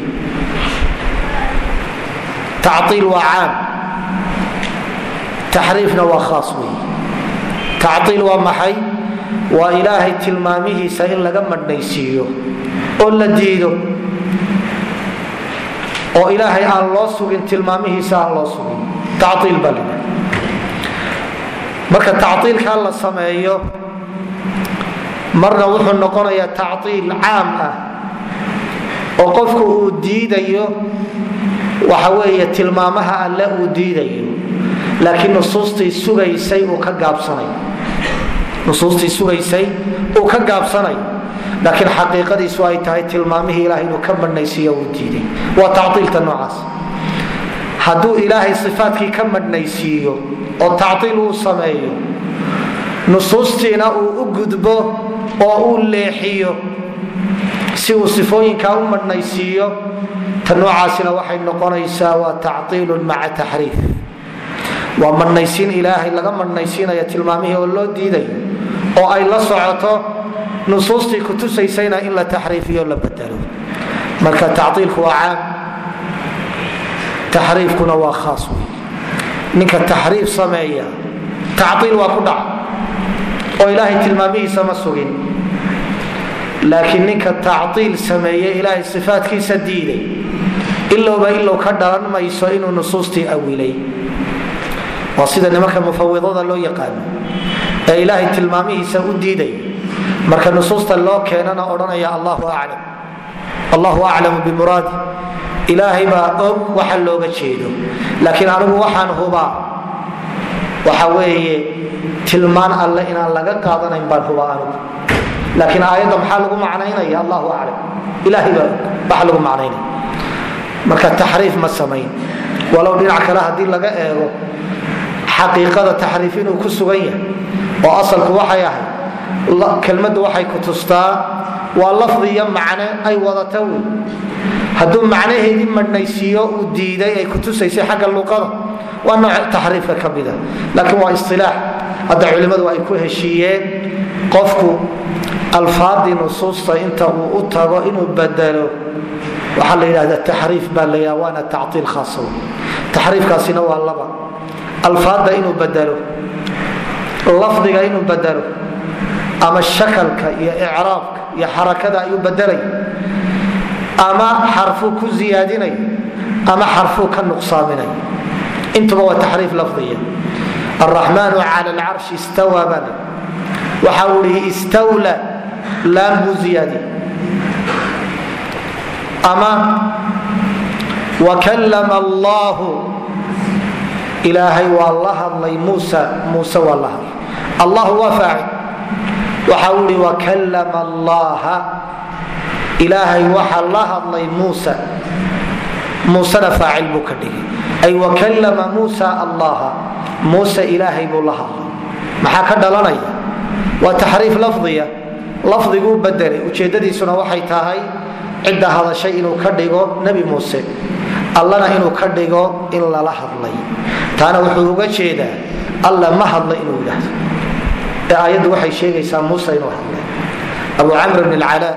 A: Taciil waa caam. Taxriifna waa khaas wey taciil waa maxay? Waa ilaahay tilmaamihiisa in laga madhnaysiiyo oo la diido. Oo ilaahay aan loo sugin tilmaamihiisa aan loo sugin. Taciil baa marka taciilkaa la sameeyo marna wuxuu noqonayaa taciil caam ah oo qofku uu diidayo waxa weeye tilmaamaha alle uu diidayo laakiin nusuustii sugaysay uu ka gaabsanayo laakiin xaqiiqadiisu ay tahay tilmaamihii ilahay inuu ka madhnaysiiyo uu diiday. Waa taciilta noocaas. Hadduu ilaahay sifaatkii ka madhnaysiiyo oo taciil uu sameeyo nusuustiina uu u gudbo oo uu leexiyo. Si uu sifooyinkaa u madhnaysiiyo ta noocaasina waxay noqonaysaa waa tactiilun maca taxriif. Waa manaysiin ilaahay laga manaysiinaya tilmaamihii oo loo diidayo oo ay la socoto nusuustii kutusaysayna in la taxriifiyo la bedelo marka tactiilku waa caam taxriifkuna waa khaas wey ninka taxriif sameeya tactiil waa ku dhaca oo ilaahay tilmaamihiisa ma sugin. Laakiin ninka tactiil sameeye ilaahay sifaatkiisa diiday. Ilowba ilow ka dhalan mayso inuu nusuustii awilay. Waa sida nimanka mufawidada loo yaqaano. Ee ilaahay tilmaamihiisa u diiday. Marka nusuusta loo keenana odhanaya allahu aclam allahu aclamu bimuraadi. Ilaahay baa og waxa looga jeedo. Laakiin anigu waxaan hubaa waxa weeye tilmaan alle inaan laga qaadanayn baan hubaa anigu laakiin aayadda maxaa lagu macnaynaya allahu aclam ilaahay baa waxa lagu macnaynaya marka taxriif ma samayn. Walow dhinac kale haddii laga eego xaqiiqada taxriif inuu ku sugan yahay oo asalku waxay ahayd kelmaddu waxay ku tustaa waa lafdi iyo macne ay wadata wey hadduu macnaheedii madhnaysiiyo uu diiday ay kutusaysay xagga luqada waa nooc taxriifka ka mida. Laakiin waa isilaax hadda culimmadu ay ku heshiiyeen qofku alfaadii nusuusta inta uu u tago inuu bedelo. Waxaa la yidhahda taxriif baa la yidhahda waana tactiil khaasa wey taxriifkaasina waa laba. Alfaadda inuu bedelo lafdiga inuu bedelo ama shakalka iyo icraabka iyo xarakada ayuu bedelay ama xarfuu ku ziyaadinay ama xarfuu ka nuqsaaminay. Intuba waa taxriif lafdiya araxmaanu cala alcarshi istawa waxa uu ihi istawla laan buu ziyaadi ama wakallama allahu. Ilaahay waa la hadlay musa muuse waa la hadlay. Allahu waa faacil. Waxa uu ihi wakallama allaha ilaahay waxa la hadlay muusa. Muusena faacil buu ka dhigay. Ay wakallama muusa allaha. Muuse ilaahay buu la hadlay. Maxaa ka dhalanaya? Waa taxriif lafdiya lafdiguu bedelay ujeedadiisuna waxay tahay cidda hadashay inuu ka dhigo nebi muuse. Allana inuu ka dhigo in lala hadlay. Taana wuxuu uga jeedaa alla ma hadla inuu yidhaahdo. Ee aayaddu waxay sheegaysaa muuse inuu hadlay. Abu camr bn alcalaa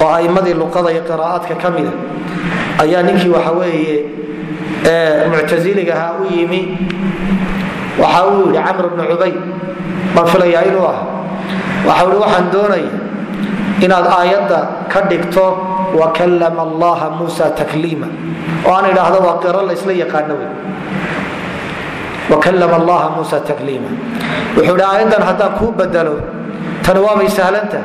A: oo aimmadii luqada iyo qiraa'aadka ka mida ayaa ninkii waxa weeye muctasiligahaa u yimi. Waxa uu yidhi camr bnu cubayd baan filayaa inuu ah. Waxa ui waxaan doonaya inaad aayadda ka dhigto wakallama allaha muusa takliima. Oo aan idhaahdo waa qiro laysla yaqaano wey wakallama allaha muusa takliima. Wuxuu idhi aayaddan haddaan kuu bedelo tani waabay sahlantaha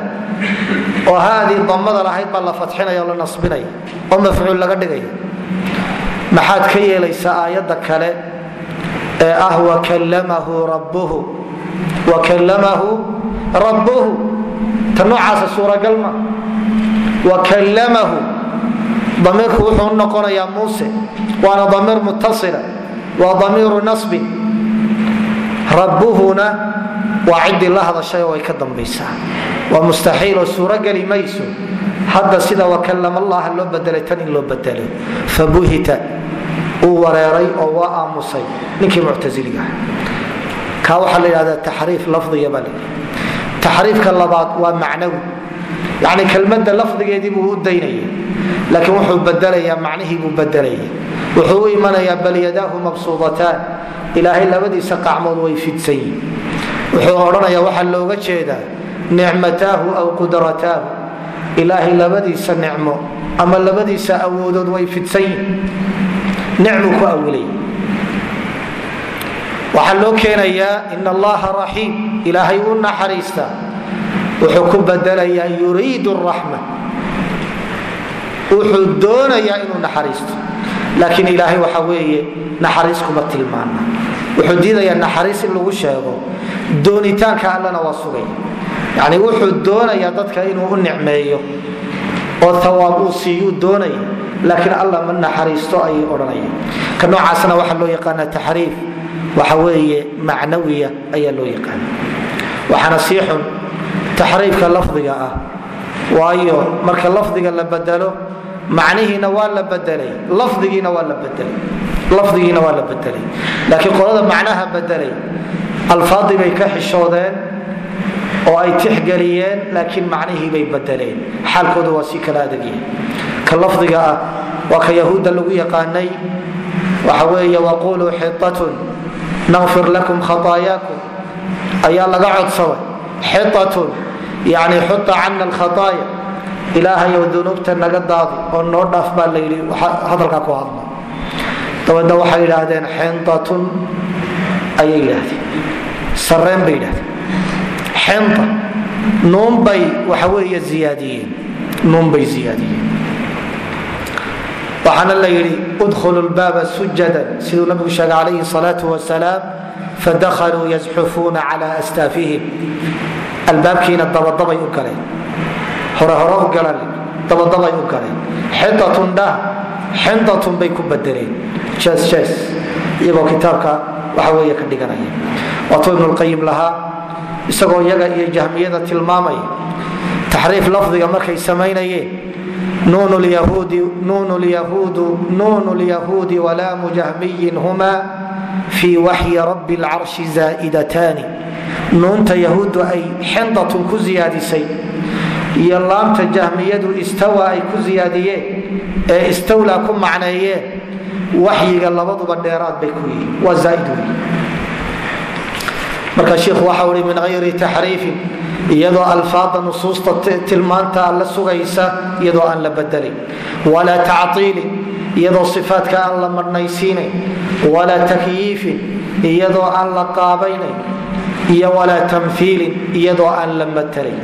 A: oo haadii damada lahayd baa la fadxinaya oo la nasbinaya oo mafcuul laga dhigaya maxaad ka yeelaysaa aayadda kale ee ah wakallamahu rabbuhu wakallamahu rabbuhu. Ta noocaasa suuragal ma. Wakallamahu damiirku wuxuu noqonayaa muuse waana damiir mutasila waa damiiru nasbin rabbuhuna waa ciddii la hadashay oo ay ka dambaysaa waa mustaxiil oo suurogeli mayso. Hadda sida wakallama allaha loo bedelay tan in loo bedelo. Fabuhita uu wareeray oo waa aamusay. Ninkii muctasiliga kaa waxaa la yidhahdaa taxriif layidhi taxriifka labaad waa macnawi. Yacni kelmadda lafdigeedii buu u daynaya laakiin wuxuu bedelayaa macnihii buu bedelaya wuxuu u imanayaa bal yadaahu mabsuudataan ilaahay labadiisa qacmood way fidsan yihiin wuxuu odhanayaa waxaa looga jeedaa nicmataahu aw qudrataahu ilaahay labadiisa nicmo ama labadiisa awoodood way fidsan yihiin nicmuu ku awilay waxaa loo keenayaa in allaha raxiim ilaahay u naxariista. Wuxuu ku bedelayaa yuriidu raxma wuxuu doonayaa inuu naxariisto. Laakiin ilaahay waxa weeye naxariis kuma tilmaana wuxuu diidayaa naxariis in lagu sheego. Doonitaanka allana waa sugay yani wuxuu doonayaa dadka inuu u nicmeeyo oo hawaab uu siiyuu doonaya laakiin alla ma naxariisto ayay odhanaya ka noocaasna waxaa loo yaqaana taxriif waxa weeye macnawiya ayaa loo yaqaana waxaana sii xun taxriifka lafdiga ah waayo marka lafdiga la bedelo macnihiina waa la bedelay lafdigiina waa la bedelay lafdigiina waa la bedelay. Laakiin qolada macnaha bedelay alfaadii bay ka xishoodeen oo ay tixgeliyeen laakiin macnihii bay bedeleen xaalkooda waa si kala adagyahay ka lafdiga ah waa ka yahuudda lagu yaqaanay. Waxa weeye waquluu xitatun naqfir lakum khataayakum. Ayaa laga codsaday xitatun yani xuta cana alkhataaya. Ilaahayow dunuubta naga daadi oo noo dhaaf baa la yidhi. Hadalkaa ku hadla. Dabeedna waxay yidhaahdeen xintatun ayay yidhaahdeen. Sareen bay yidhahdeen xinta nuunbay waxa weeye ziyaadiyeen. Nuunbay ziyaadiyeen. Waxaana la yidhi udkhulu lbaaba sujadan siduu nabigu sheegay calayhi salaau wasalaam fadakaluu yazxufuuna cala astaafihim albaabkiina dabadabay u galeen. Hore hore u galan dabadabay u galeen. Xintatun dhah xintatun bay ku bedeleen jees jees iyagoo kitaabka waxa weeye ka dhiganaya. Waatuu ibnulqayim lahaa isagoo iyaga iyo jahmiyada tilmaamaya taxriif lafdiga markay samaynayeen nuun lyahuudi walaamu jahmiyin huma fii waxyi rabi lcarshi zaa'idataani. Nuunta yahuuddu ay xindatun ku ziyaadisay iyo laamta jahmiyadu istawa ay ku ziyaadiyeen ee istawlaa ku macneeyeen. Waxyiga labaduba dheeraad bay ku yihiin waa zaaid wey marka shiikhu waxau i min hayri taxriifin iyadoo alfaada nusuusta tilmaanta la sugaysa iyadoo aan la bedelin walaa tactiilin iyadoo sifaatka aan la marnaysiinayn walaa takyiifin iyadoo aan la qaabaynayn iyo walaa tamhiilin iyadoo aan la matalayn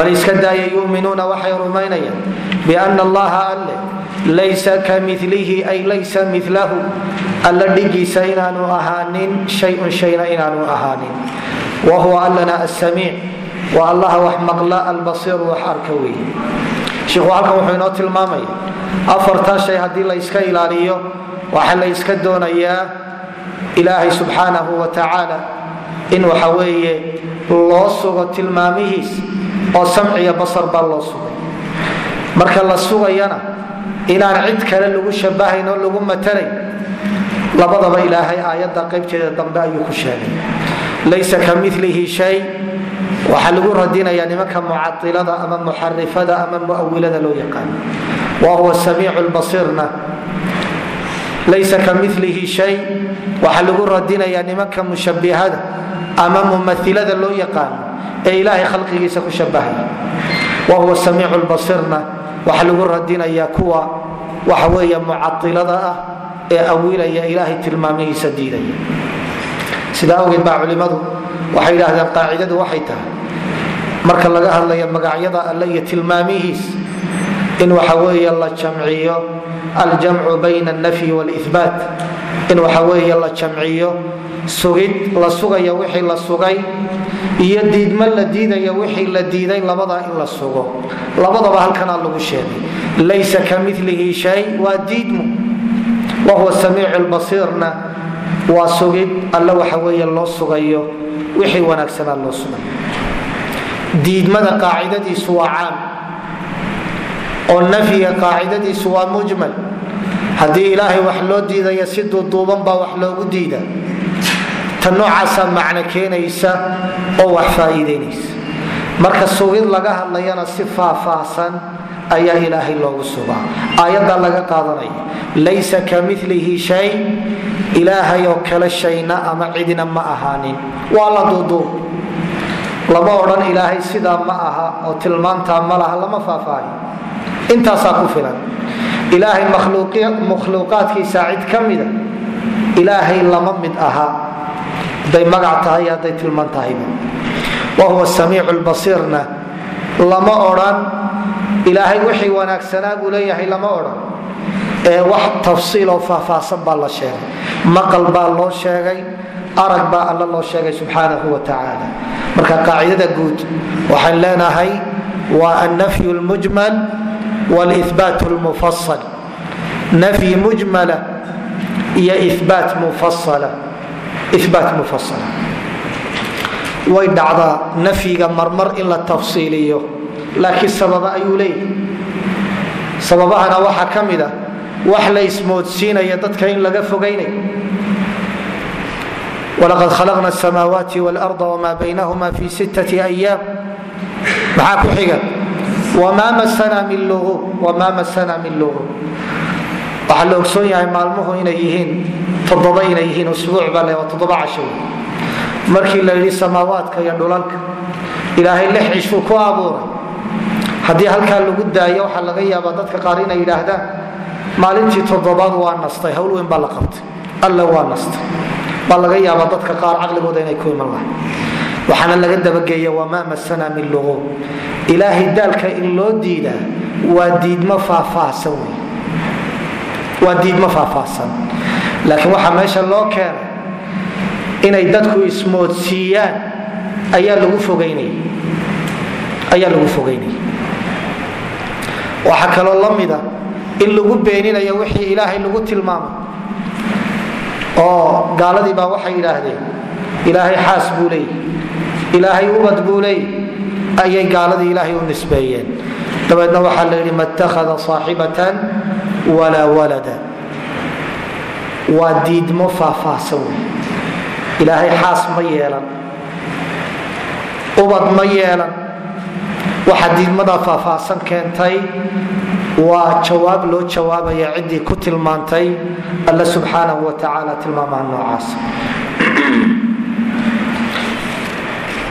A: bal iska daaya yuminuuna waxay rumaynayaan biana allaha alle laysa ka milihi ay laysa milahu alla dhigiisa inaanu ahaanin shayun shayna inaanu ahaanin wa huwa allana asamiic waa allaha wax maqla albasiiru wax arka weeye shiikhu halkan wuxuu inoo tilmaamaya afartaa shay haddii la yska ilaaliyo waxaa la doonayaa ilaahay subxaanahu wa tacaala in waxa weeye loo sugo tilmaamihiis oo samciya basar baa loo sugay. Marka la sugayana inaan cid kale lagu shabahayn oo lagu matalay labadaba ilaahay aayadda qaybteeda dambe ayuu ku sheegay. Laysa ka milihi shay waxaa lagu radinayaa nimanka mucailada ama muxarifada ama muawilada loo yaqaano wa huwa samiicu lbasiirna laysa ka milihi shay waxaa lagu radinayaa nimanka mushabihada ama mumailada loo yaqaano ee ilaahay khalqigiisa ku shabahaya wa samiicu lbasiirna waxaa lagu radinayaa kuwa waxa weeye mucailada ah ee awilaya ilaahay tilmaamihiisa diidaya. Sidaa awgeed baa culimadu waxay yidhaahdeen qaacidadu waxay tahay marka laga hadlayo magacyada alle iyo tilmaamihiis in waxa weeye la jamciyo aljamcu bayna alnafyi walibaat in waxa weeye la jamciyo sugid la sugaya wixii la sugay iyo diidmo la diidaya wixii la diiday labadaa in la sugo. Labadaba halkanaa lagu sheegay. Laysa ka milihi shay waa diidmo. Wa huwa samiicu lbasiirna waa sugid alle waxa weeye loo sugayo wixii wanaagsanaa loo sugay diidmada qaacidadiisu waa caam oo nafyiga qaacidadiisu waa mujmal. Haddii ilaahay wax loo diidaya si duuduuban baa wax loogu diida. Ta noocaasaa macno keenaysa oo wax faa'iidaynaysa marka sugid laga hadlayana si faahfaahsan ayaa ilaahay loogu sugaa. Aayaddaa laga qaadanaya laysa ka milihi shay ilaahay oo kale shayna ama cidina ma ahaanin. Waa la duuduub. Lama odhan ilaahay sidaa ma aha oo tilmaantaa ma laha lama faahfaahin intaasaa ku filan. Ilaahay makhluuqaadkiisa cid ka mida ilaahay lama mid ahaa hadday magac tahay hadday tilmaan tahayba wa samiicu lbasiirna lama odhan. Ilaahay wixii wanaagsanaa buu leeyahay lama odhan. Ee wax tafsiil oo faahfaahsan baa la sheegay. Maqal baa loo sheegay. Arag baa alla loo sheegay subxaanahu wa tacaala marka qaacidada guud waxaan leenahay waa annafyu lmujmal wlihbaat lmufasal nafyi mujmala iyo ibaat mufasala way dhacdaa nafyiga marmar in la tafsiiliyo laakiin sababa ayuu leeyahay sababahana waxaa ka mid a wax la dadka in laga fogaynayo walaqad khalaqna asamaawaati wاlarda wma baynahuma fi sittati ayaam maxaa ku xiga wmaa masana min luguub waxaa la ogsoon yahay maalmuhu inay yihiin toddoba inay yihiin usbuuc baa le toddoba casho markii la yidhi samaawaadka iyo dhulalka ilaahay lix cishuu ku abuuray haddii halkaa lagu daayo waxaa laga yaabaa dadka qaar inay yidhaahdaan maalintii toddobaad waa nastay hawl weyn baa la qabtay alla waa nastay baa laga yaabaa dadka qaar caqligooda inay ku iman lahay waxaana laga dabageeya wamaa masana min luguub ilaahay daalka in loo diidaa waa diidmo faahfaahsan wey. Waa diidmo faahfaahsan. Laakiin waxaa meesha loo keenay inay dadku ismoodsiiyaan ayaa lagu fogaynaya ayaa lagu fogaynaya waxaa kaloo la mida in lagu beeninayo wixii ilaahay lagu tilmaamay oo gaaladii baa waxay yidhaahdeen ilaahay xaas buu leeyay ilaahay ubad buu ayay gaaladii ilaahay u nisbeeyeen. Dabeedna waxaa la yidhi ma ttakhada saaxibatan walaa walada. Waa diidmo faahfaahsan wey ilaahay xaas ma yeelan. Ubad ma yeelan. Waxaa diidmadaa faahfaahsan keentay. Waa jawaab loo jawaabaya ciddii ku tilmaantay. Alla subxaanahu wa tacaala tilmaamaha noocaas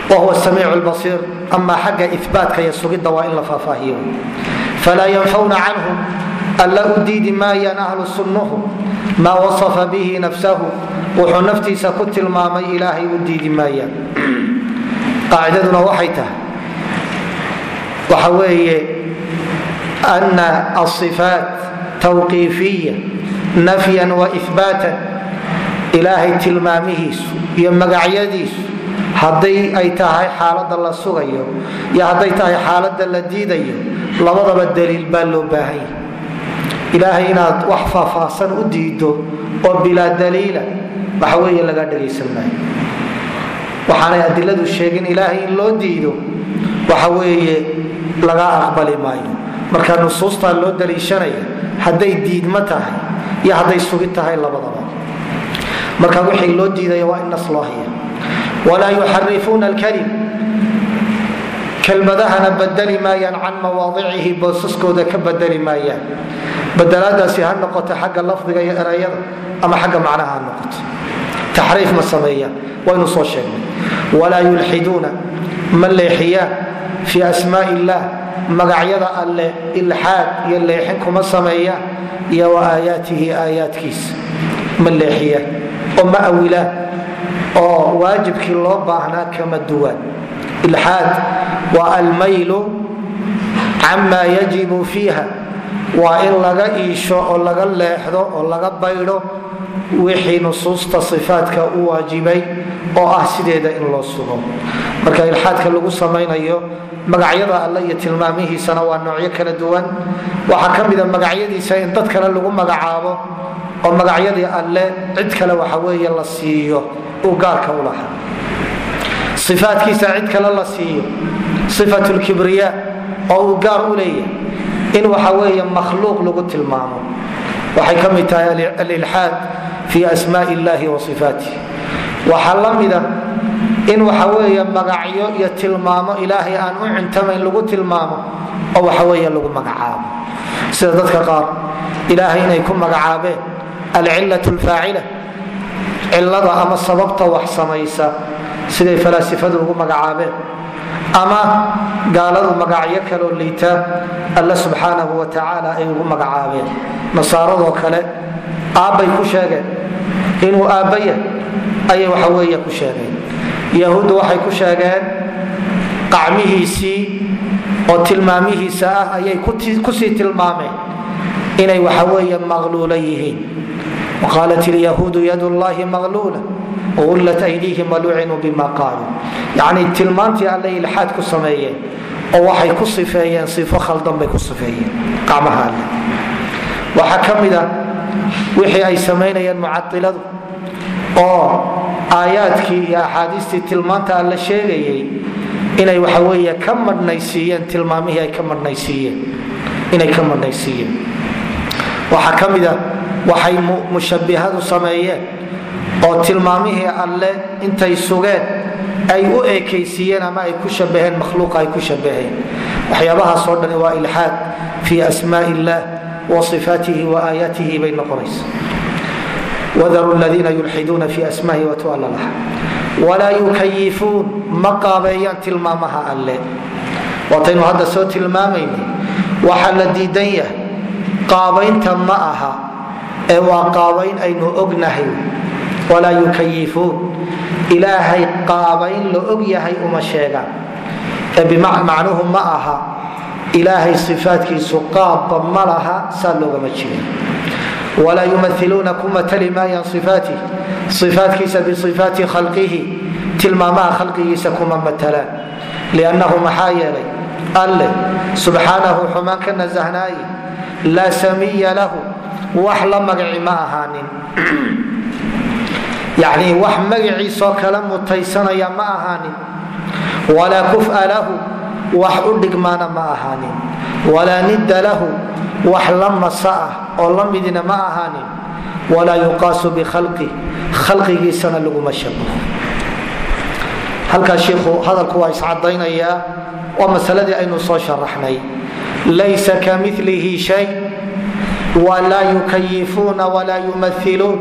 A: wahuwa samiic lbasiir ama xagga ibaatka iyo sugidda waa in la faahfaahiyo falaa yanfawna canhum alla u diidi maayaan ahlu sunnuhu maa wasafa bihi nafsahu wuxuu naftiisa ku tilmaamay ilaahay u diidi maayaan qaacidaduna waxay tahay waxa weeye ana asifaat tawqiifiya nafyan wa ihbaatan ilaahay tilmaamihiisu iyo magacyadiisu hadday ay tahay xaalada la sugayo iyo hadday tahay xaalada la diidayo labadaba daliil baa loo baahan yahy ilaahay inaad wax faahfaahsan u diido oo bilaa daliila waxa weeye lagaa dhagaysan maayo. Waxaanay adiladu sheegin ilaahay in loo diido waxa weeye lagaa aqbali maayo. Marka nusuustaa loo daliishanaya hadday diidmo tahay iyo hadday sugid tahay labadaba. Marka wixii loo diidaya waa in nas loo haya walaa yuxarifuuna alkalim kelmadahana badeli maayaan can mawaadicihi boosaskooda ka badeli maayaan badelaadaasi ha noqoto xagga lafdiga iyo erayada ama xagga macnaha ha noqoto taxriif ma sameeyaan waynu soo sheegnay walaa yulxiduuna ma leexiyaan fii asmaa illah magacyada alle ilxaad iyo leexin kuma sameeyaan iyo wa aayaatihi aayaadkiisa ma leexiyaan oo ma awilaan oo waajibkii loo baahnaa kama duwaan ilxaad waa almaylu camaa yajibu fiiha. Waa in laga iisho oo laga leexdo oo laga baydho wixii nusuusta sifaatka u waajibay oo ah sideeda in loo sugo. Marka ilxaadka lagu samaynayo magacyada alle iyo tilmaamihiisana waa noocyo kala duwan. Waxaa ka mida magacyadiisa in dad kale lagu magacaabo oo magacyadii alle cid kale waxa weeye la siiyo uu gaarka u lahaa. Ifaatkiisa cid kale la siiyo. Ifat oo uu gaar u leeyahay in waxa weeye makhluuq lagu tilmaamo. Waxay ka mid tahay alilxaad fi asmaa illahi wa ifaatih waxaa la mida in waxa weeye magacyo iyo tilmaamo ilaahay aan u cintamayn lagu tilmaamo oo waxa weeye lagu magacaabo. Sida dadka qaar ilaahay inay ku magacaabeen alcilat lfaacila cilada ama sababta wax samaysa siday falaasifadu ugu magacaabeen. Ama gaaladu magacyo kaloo liita alla subxaanahu wa tacaala ay ugu magacaabeen. Nasaaradoo kale aabbay ku sheegeen. Inuu aabbaya ayay waxaweeye ku sheegeen. Yahuuddu waxay ku sheegeen qacmihiisii oo tilmaamihiisa ah ayay ku sii tilmaameen. Inay waxaweeye maqluula yihiin waqaalat ilyahuudu yad llahi maqluula ullat aydiihim walucinuu bima qaaluu yacni tilmaantii alle ilxaad ku sameeyeen oo waxay ku sifeeyeen sifo khaldan bay ku sifeeyeen qacmaha alle waxaa ka mid a wixii ay samaynayeen mucailadu oo aayaadkii iyo axaadiistii tilmaanta alle sheegayay inay waxaweeye ka madhnaysiiyeen tilmaamihii ay ka madhnaysiiyeen inay ka madhaysiiyeen waxaa ka mida waxay mushabbihadu sameeyeen oo tilmaamihii alle intay sugeen ay u ekaysiiyeen ama ay ku shabaheen makhluuqa ay ku shabaheen waxyaabahaasoo dhani waa ilxaad fii asmaa illah wa ifaatihi wa aayaatihi bay noqonaysa. Wadaru ladiina yulxiduuna fi asmahi watuala laha walaa yukayifuun ma qaabeeyaan tilmaamaha alle. Waataynu hadda soo tilmaamayna waxaa la diidan yahay qaabaynta ma aha ee waa qaabayn aynu ognahay walaa yukayifuun ilaahay qaabayn la og yahay uma sheegaan ee macnuhu ma aha ilaahay sifaatkiisu qaabba ma laha saa loogama jeedo walaa yumailuuna kuma tali maayaan ifaatih ifaatkiisa biifaati khalqihi tilmaamaha khalqigiisa kuma matalaan liannahu maxaa yeelay alle subxaanahu xumaan ka nasahnaaye laa samiya lahu wax la magaci ma ahaanin. Yacnii wax magaciisoo kala mutaysanaya ma ahaanin. Walaa kufa lahu wax u dhigmaana ma ahaanin. Walaa nidda lahu wax la masa ah oo la midina ma ahaanin. Walaa yuqaasu bikhalqi khalqigiisana laguma shabaho halkaa shiikhu hadalku waa iscadaynayaa waa masaladii aynu soo sharaxnay. Laysa kamilihi shay walaa yukayifuuna walaa yumailuun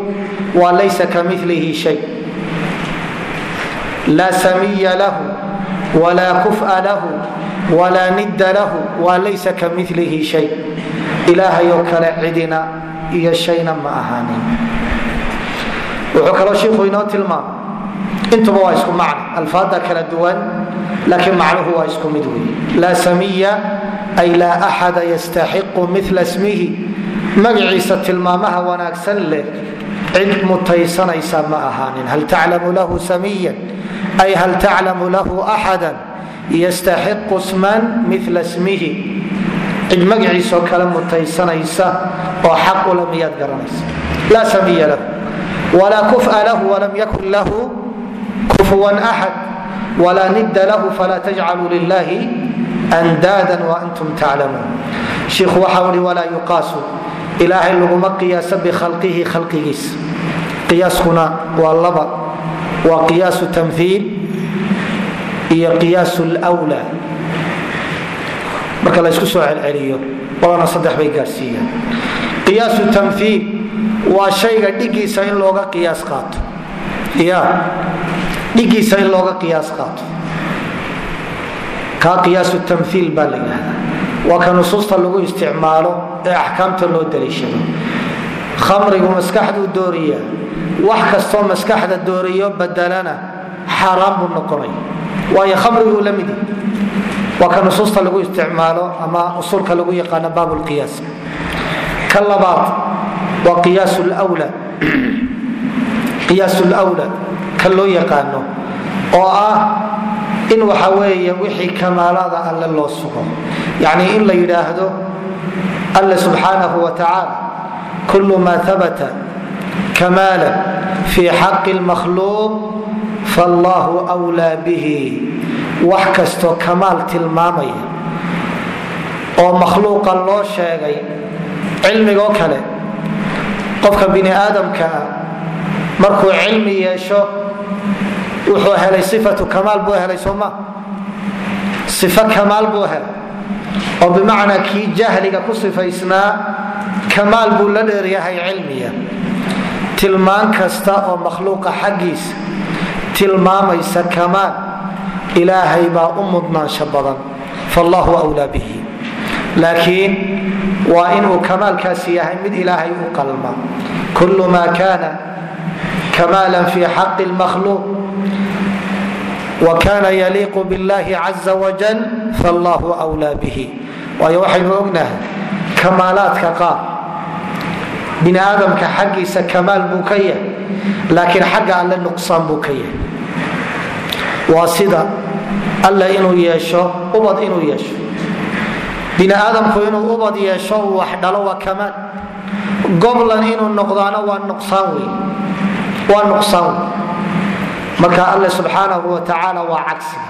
A: waa laysa kamilihi shay. Laa samiya lahu walaa kufa lahu walaa nidda lahu waa laysa kamilihi shay. Ilaahayoo kale cidina iyo shayna ma ahaanin. Wuxuu kaloo shiikhu inoo tilmaamay intuba waa isku macno. Alfaada kala duwan laakiin macnuhu waa isku mid wey laa samiya ay laa axada yastaxiqu mila smihi magaciisa tilmaamaha wanaagsan leh cid mutaysanaysa ma ahaanin. Hal taclamu lahu samiyan? Ay hal taclamu lahu axada yastaxiqu sman mila smihi cid magaciisoo kale mutaysanaysa oo xaq ula miyaad garanaysa. Laa samiya lahu. Walaa kufa lahu walam yakun lahu kufuwan axad walaa nidda lahu falaa tajcaluu lilahi andaadan waantum taclamuun shiikhu waxau i walaa yuqaasu ilaahay laguma qiyaaso bikhalqihi khalqigiisa qiyaaskuna waa laba. Waa qiyaasu tamhiil iyo qiyaasu lwlaa marka laysku soo celceliyo badana saddex bay gaarsiiyaan. Qiyaasu tamhiil waa shayga dhigiisa in looga qiyaas qaato. Ya dhigiisa in looga qiyaas qaato. Kaa qiyaasu tamhiil baa la yidhahdaa waa ka nusuusta lagu isticmaalo ee axkaamta loo daliishado. Khamrigu maskaxduu dooriyaa wax kastoo maskaxda dooriyo badelana xaaraan buu noqonaya waayo khamriguu la mid waa ka nusuusta lagu isticmaalo ama usulka lagu yaqaano baab ka labaad waa qiyaas lwla ka loo yaqaano oo ah in waxa weeye wixii kamaalaada alle loo sugo. Yacni in la yidhaahdo alle subxaanahu wa tacaala kulu ma habata kamaala fi xaqi lmakhluuq fallahu wlaa bihi. Wax kastoo kamaal tilmaamaya oo makhluuqa loo sheegay cilmigoo kale qofka bini aadamkaa markuu cilmi yeesho wuxuu helay ifatu kamaal buu helay soma ifo kamaal buu helay. oo bimacnaa kii jahliga ku sifaysnaa kamaal buu la dheeryahay cilmiga. Tilmaan kasta oo makhluuqa xaggiisa tilmaamaysa kamaal ilaahay baa u mudnaansho badan. Fallahu wlaa bihi. Laakiin waa inuu kamaalkaasi yahay mid ilaahay u qalma. Kul ma kana kamaala fi xaqi lmakhluuq wakana yaliiqu billahi caza wajal fallahu wlaa bihi waayo waxaynu ognahay kamaalaadka qaar bini aadamka xaggiisa kamaal buu ka yahay laakiin xagga alle nuqsaan buu ka yahay waa sida alle inuu yeesho ubad inuu yeesho bini aadamku inuu ubad yeesho uu wax dhalo waa kamaal goblan inuu noqdaano waa nuqsaan wey waa nuqsaan wey marka alle subxaanahu wa tacaala waa cagsiga.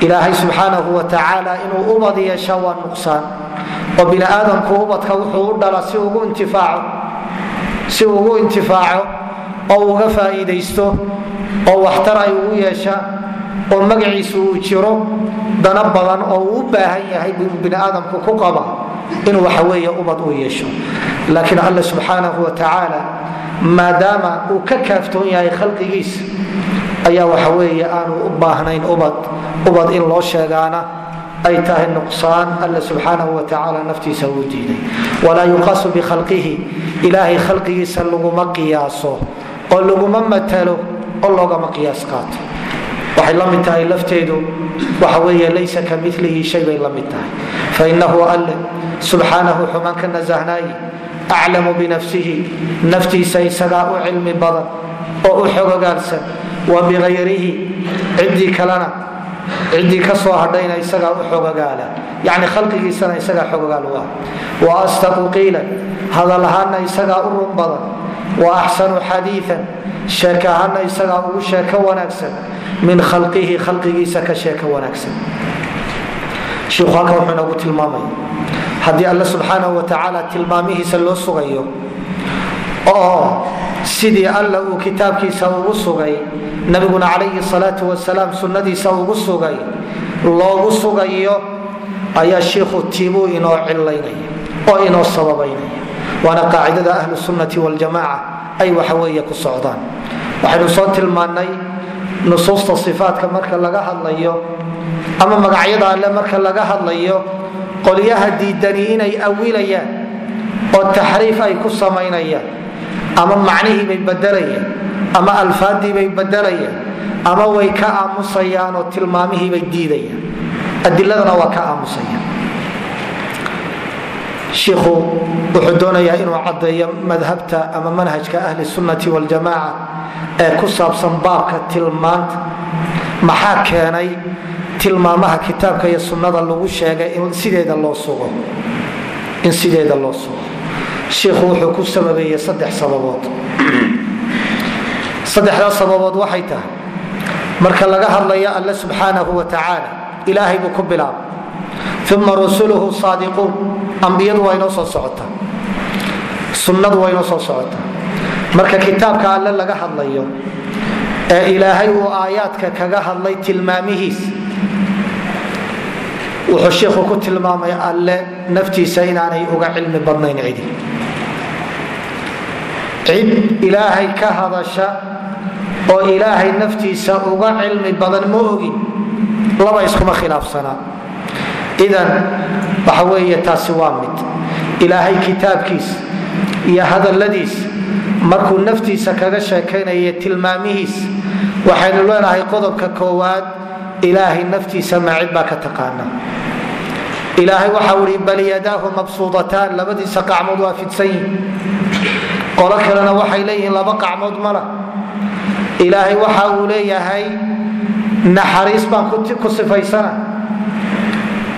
A: Ilaahay subxaanahu wa tacaala inuu ubad yeesha waa nuqsaan. Oo bini aadamku ubadka wuxuu u dhala si ugu intifaaco si ugu intifaaco oo uga faa'iidaysto oo waxtar ay ugu yeesha oo magaciisu uu jiro dana badan oo uu u baahan yahay buu bini aadamku ku qaba inuu waxaweeye ubad u yeesho. Laakiin alle subxaanahu wa tacaala maadaama uu ka kaaftoon yahay khalqigiisa ayaa waxaweeye aanu u baahnayn ubad ubad in loo sheegaana ay tahay nuqsaan alle subxaanahu wa naftiisa uu diiday. Walaa yuqaasu bikhalqihi ilaahay khalqigiisa laguma qiyaaso oo laguma matalo oo loogama qiyaas qaato. Waxay la mid tahay lafteedu waxa weeye laysa ka milihi shay bay la mid tahay. Fainahu alle subxaanahu xumaan ka nasahnaaye aclamu binafsihi naftiisa isagaa u cilmi badan oo u xogogaalsan wa biayrihi ciddii kalena ciddii ka soo hadhayna isagaa u xogogaala yani khalqigiisana isagaa xogogaal u ah wa astaqu qiilan hadal ahaana isagaa u run badan wa axsanu xadiian sheek ahaana isagaa ugu sheeko wanaagsan min khalqihi khalqigiisa ka sheeko wanaagsan haddii alle subxaanahu wa tacaala tilmaamihiisa loo sugayo oo sidii alla uu kitaabkiisa ugu sugay nabiguna calayhi salaatu wasalaam sunnadiisa ugu sugay loogu sugayo ayaa shiikhu tiibuu inoo cilaynaya oo inoo sababaynaya. Waana qaacidada ahlu sunnati waljamaca ay waxaweeye ku socdaan. Waxaynu soo tilmaannay nusuusta sifaatka marka laga hadlayo ama magacyada alle marka laga hadlayo qolyaha diidani inay awilayaan oo taxriif ay ku samaynayaan ama macnihii bay bedelayaan ama alfaadii bay bedelayaan ama way ka aamusayaan oo tilmaamihii bay diidayaan. Adiladana waa ka aamusayaan. Shiikhu wuxuu doonayaa inuu caddeeyo madhabta ama manhajka ahli sunnati waljamaca ee ku saabsan baabka tilmaanta. Maxaa keenay tilmaamaha kitaabka iyo sunnada lagu sheegay in sideeda loo sugo. In sideeda loo sugo. Shiikhu wuxuu ku sababeeyey saddex sababood. Saddexdaas sababood waxay tahay. Marka laga hadlayo alle subxaanahu wa tacaala ilaahay buu ku bilaabay. Uma rusuluhu saadiquun ambiyadu waa inoo soo socotaa sunnadu waa inoo soo socotaa marka kitaabka alle laga hadlayo ee ilaahay uu aayaadka kaga hadlay tilmaamihiis wuxuu shiikhu ku tilmaamay alle naftiisa inaanay uga cilmi badnayn cidi cid ilaahay ka hadasha oo ilaahay naftiisa uga cilmi badan ma ogin laba iskuma khilaafsanaa. Idan waxa weeye taasi waa mid. Ilaahay kitaabkiis iyo hadalladiis markuu naftiisa kaga sheekaynaya tilmaamihiis waxaynu leenahay qodobka koowaad ilaahay naftiisa ma cid baa ka taqaana ilaahay waxau i bal yadaahu mabsuudataan labadiisa qacmood waa fidsan yihiin qolo kalena waxay leeyihiin laba qacmood mala ilaahay waxa uu leeyahay naxariis baan ku sifaysana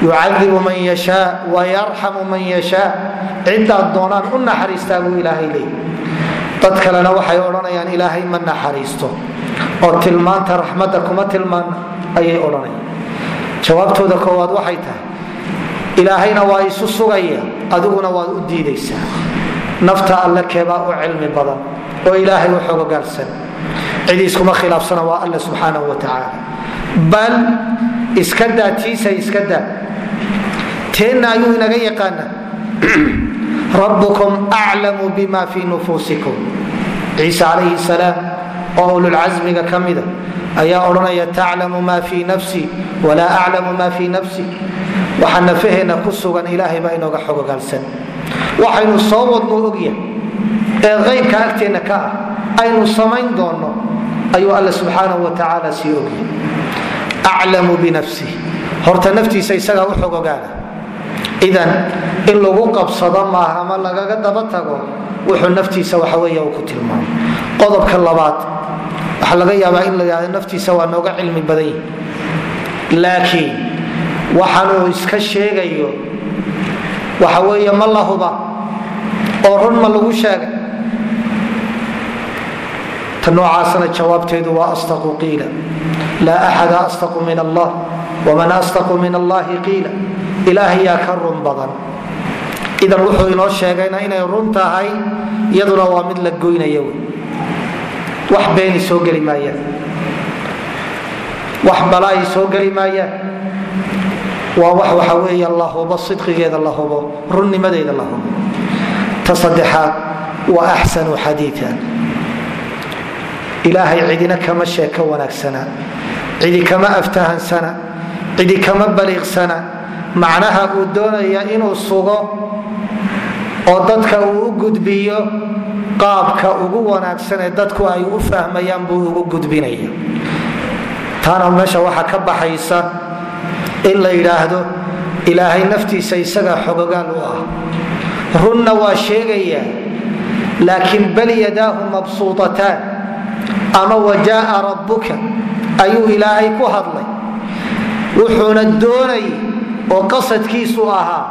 A: yucadibu man yashaa wayarxamu man yashaa cidaad doonaan u naxariistaa buu ilaahay leeyahy dad kalena waxay odhanayaan ilaahay ma naxariisto oo tilmaanta raxmadda kuma tilmaana ayay odhanayaan. Jawaabtooda koowaad waxay tahay ilaahayna waa isu sugaya adiguna waad u diidaysaa. Nafta alle keebaa u cilmi badan oo ilaahay u xogogaalsan cidi iskuma khilaafsana waa alle subxaanahu wa tacaala. Bal iska daa tiisa iska daa teenna ayuu inaga yaqaana rabbukum aclamu bima fii nufuusikum. Ciise calayhi salaam oo ululcasmiga ka mida ayaa odhanaya taclamu ma fii nafsi walaa aclamu ma fii nafsi. Waxa nafaheenna ku sugan ilaahay baa inooga xogogaalsan waxaynu soo wadno ogya ee qaybka agteenna ka ah aynu samayn doonno ayuu alle subxaanahu wa tacaala sii ogya aclamu binafsih horta naftiisa isagaa u xogogaala idan in lagu qabsado maaha ama lagaga daba tago wuxuu naftiisa waxaweey uu ku tilmaamay. Qodobka labaad waxaa laga yaabaa in la yidhahdo naftiisa waa nooga cilmi badan yihi laakiin waxaanuu iska sheegayo waxa weeye ma la huba oo run ma lagu sheegay. Ta noocaasna jawaabteedu waa astaqu qiila. Laa axada astaqu min allah waman astaqu min allahi qiila. Ilaahayaa ka run badan. Idan wuxuu inoo sheegayna inay run tahay iyaduna waa mid la goynaya wy wax beeni soo geli maayaan wax balaayi soo geli maayaan waa wax waxa weeye la hubo sidqigeeda la hubo runnimadeeda la hubo ta saddexaad waa axsanu xadiian ilaahay cidina kama sheeko wanaagsana. Cidi kama aftahansana cidi kama baliiqsana. Macnaha uu doonaya inuu sugo oo dadka uu u gudbiyo qaabka ugu wanaagsan ee dadku ay u fahmayaan buu ugu gudbinaya. Taana meesha waxaa ka baxaysa in la yidhaahdo ilaahay naftiisa isagaa xogogaal u ah. Runna waa sheegayaa laakiin bal yadaahu mabsuudataan. Ama wajaaa rabbuka ayuu ilaahay ku hadlay. Wuxuuna doonay oo qasadkiisu ahaa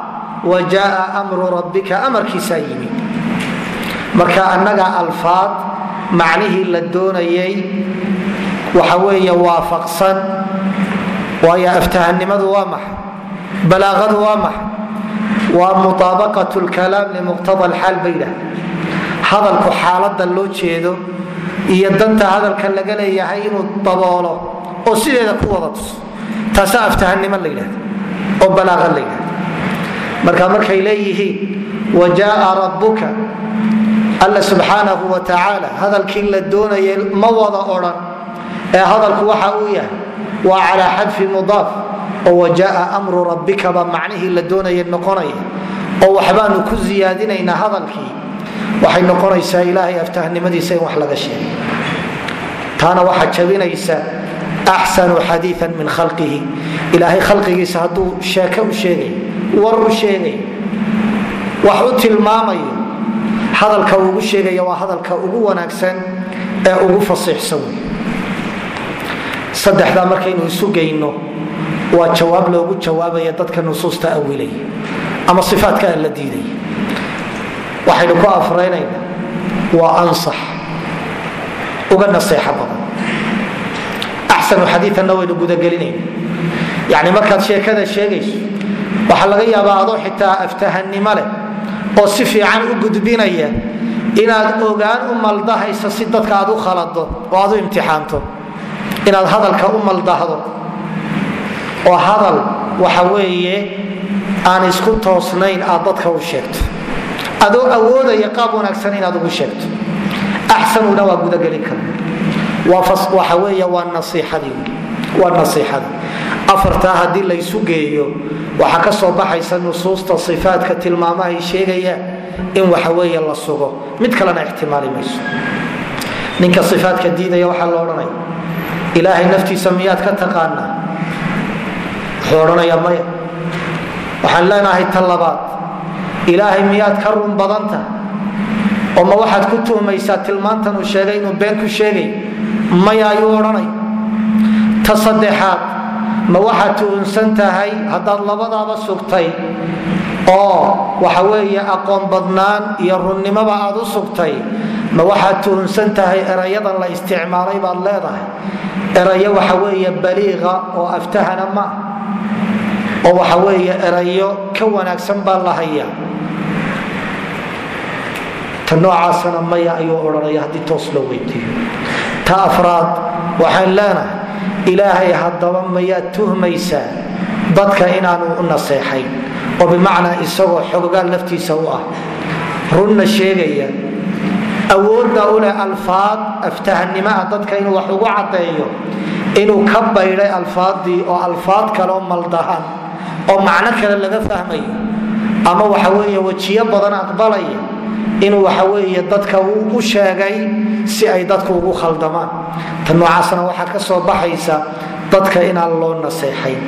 A: wajaaa amru rabbika amarkiisaa yimid marka annaga alfaad macnihii la doonayay waxa weeye waafaqsan. Waayo aftahanimadu waa maxay balaaqadu waa maxay waa muaabaqat lkalaam limuqtada alxaal bay yidhahda hadalku xaalada loo jeedo iyo danta hadalka laga leeyahay inuu daboolo oo sideeda ku wada tuso taasaa aftahanimo la yidhahda oo balaaqa la yidhahda marka markay leeyihiin wajaaa rabbuka alla subxaanahu wa tacaala hadalkii la doonayay ma wada odhan ee hadalku waxa uu yahay waa calaa xadfi mudaaf oo wajaaa amru rabbika baa macnihii la doonaya noqonaya oo waxbaanu ku siyaadinaynaa hadalkii. Waxay noqonaysaa ilaahay aftahnimadiisa in wax laga sheegay. Taana waxaa jabinaysa axsanu xadiian min khalqihi. Ilaahay khalqigiisa hadduu sheeke u sheegay war u sheegay wax u tilmaamayo hadalka ugu sheegaya waa hadalka ugu wanaagsan ee ugu fasiixsan saddexdaa markaynu isu geyno waa jawaab loogu jawaabaya dadka nusuusta awilaya ama ifaatka aan la diidaya waxaynu ku afraynayna waa ansax uga naseexo badan. Axsanu xadiianna waynu gudagelinayna yani markaad sheekada sheegayso waxaa laga yaabaa adoo xitaa aftahanimo leh oo si fiican u gudbinaya inaad ogaan u maldahayso si dadka aad u khalado oo aad u imtixaanto. Inaad hadalka u maldahdo. Oo hadal waxa weeye aan isku toosnayn aad dadka u sheegto. Adoo awoodaya qaab wanaagsan inaad ugu sheegto. Axsanuna waa gudagelin kara waxa weey waa naiixadii waa nasiixadii afartaa haddii laysu geeyo waxaa ka soo baxaysa nusuusta ifaatka tilmaamahay sheegayaan in waxa weeye la sugo. Mid kalena ixtimaali mayso. Ninka ifaatka diidaya waxaa la odhanaya ilaahay naftiisa miyaad ka taqaanaa? Wuxuu odhanaya maya waxaan leenahay ta labaad. Ilaahay miyaad ka run badan tahay? Oo ma waxaad ku tuhmaysaa tilmaantan uu sheegay inuu been ku sheegay? Maya ayuu odhanay ta saddexaad ma waxaad tuhunsan tahay haddaad labadaaba sugtay oo waxa weeye aqoon badnaan iyo runnimoba aad u sugtay ma waxaad tuhunsan tahay erayadan la isticmaalay baad leedahay. Erayo waxa weeye baliiqa oo aftahana ma oo waxa weeye erayo ka wanaagsan baa la hayaa. Ta noocaasana maya ayuu odhanaya haddii toos loo weydiiyo. Ta afraad waxaan leenahay ilaahay haddaba mayaad tuhmaysaa dadka inaanu u naseexayn oo bimacnaa isagoo xogogaal laftiisa u ah. Runna sheegaya awoodda u leh alfaad aftahanimaa dadka inuu wax ugu caddeeyo inuu ka baydhay alfaaddii oo alfaad kaleo maldahan oo macno kale laga fahmayo ama waxa weeye wejiyo badan aqbalaya inuu waxa weeye dadka uu u sheegay si ay dadku ugu khaldamaan. Ta noocaasna waxaa ka soo baxaysa dadka inaan loo naseexayn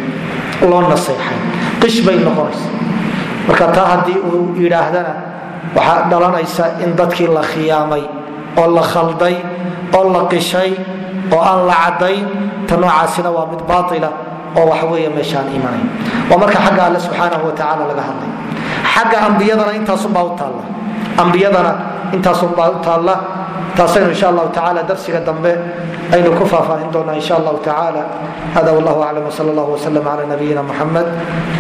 A: qish bay noqonaysa. Marka taa haddii uu yidhaahdana waxaa dhalanaysa in dadkii la khiyaamay oo la khalday oo la qishay oo aan la caddayn. Ta noocaasina waa mid baaila oo waxaweeye meeshaan imanayn waa marka xagga alle subxaanahu watacaala laga hadlay. Xagga ambiyadana intaasunbaa u taalla ambiyadana intaasunbaa u taalla. Taasaynu insha allahu tacala darsiga dambe aynu ku faahfaahin doonaa insha allahu tacala hada wallahu aclam wsal allah wslm cala nabiyina muxamed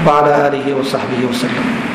A: wcala alihi wsaxbihi wslm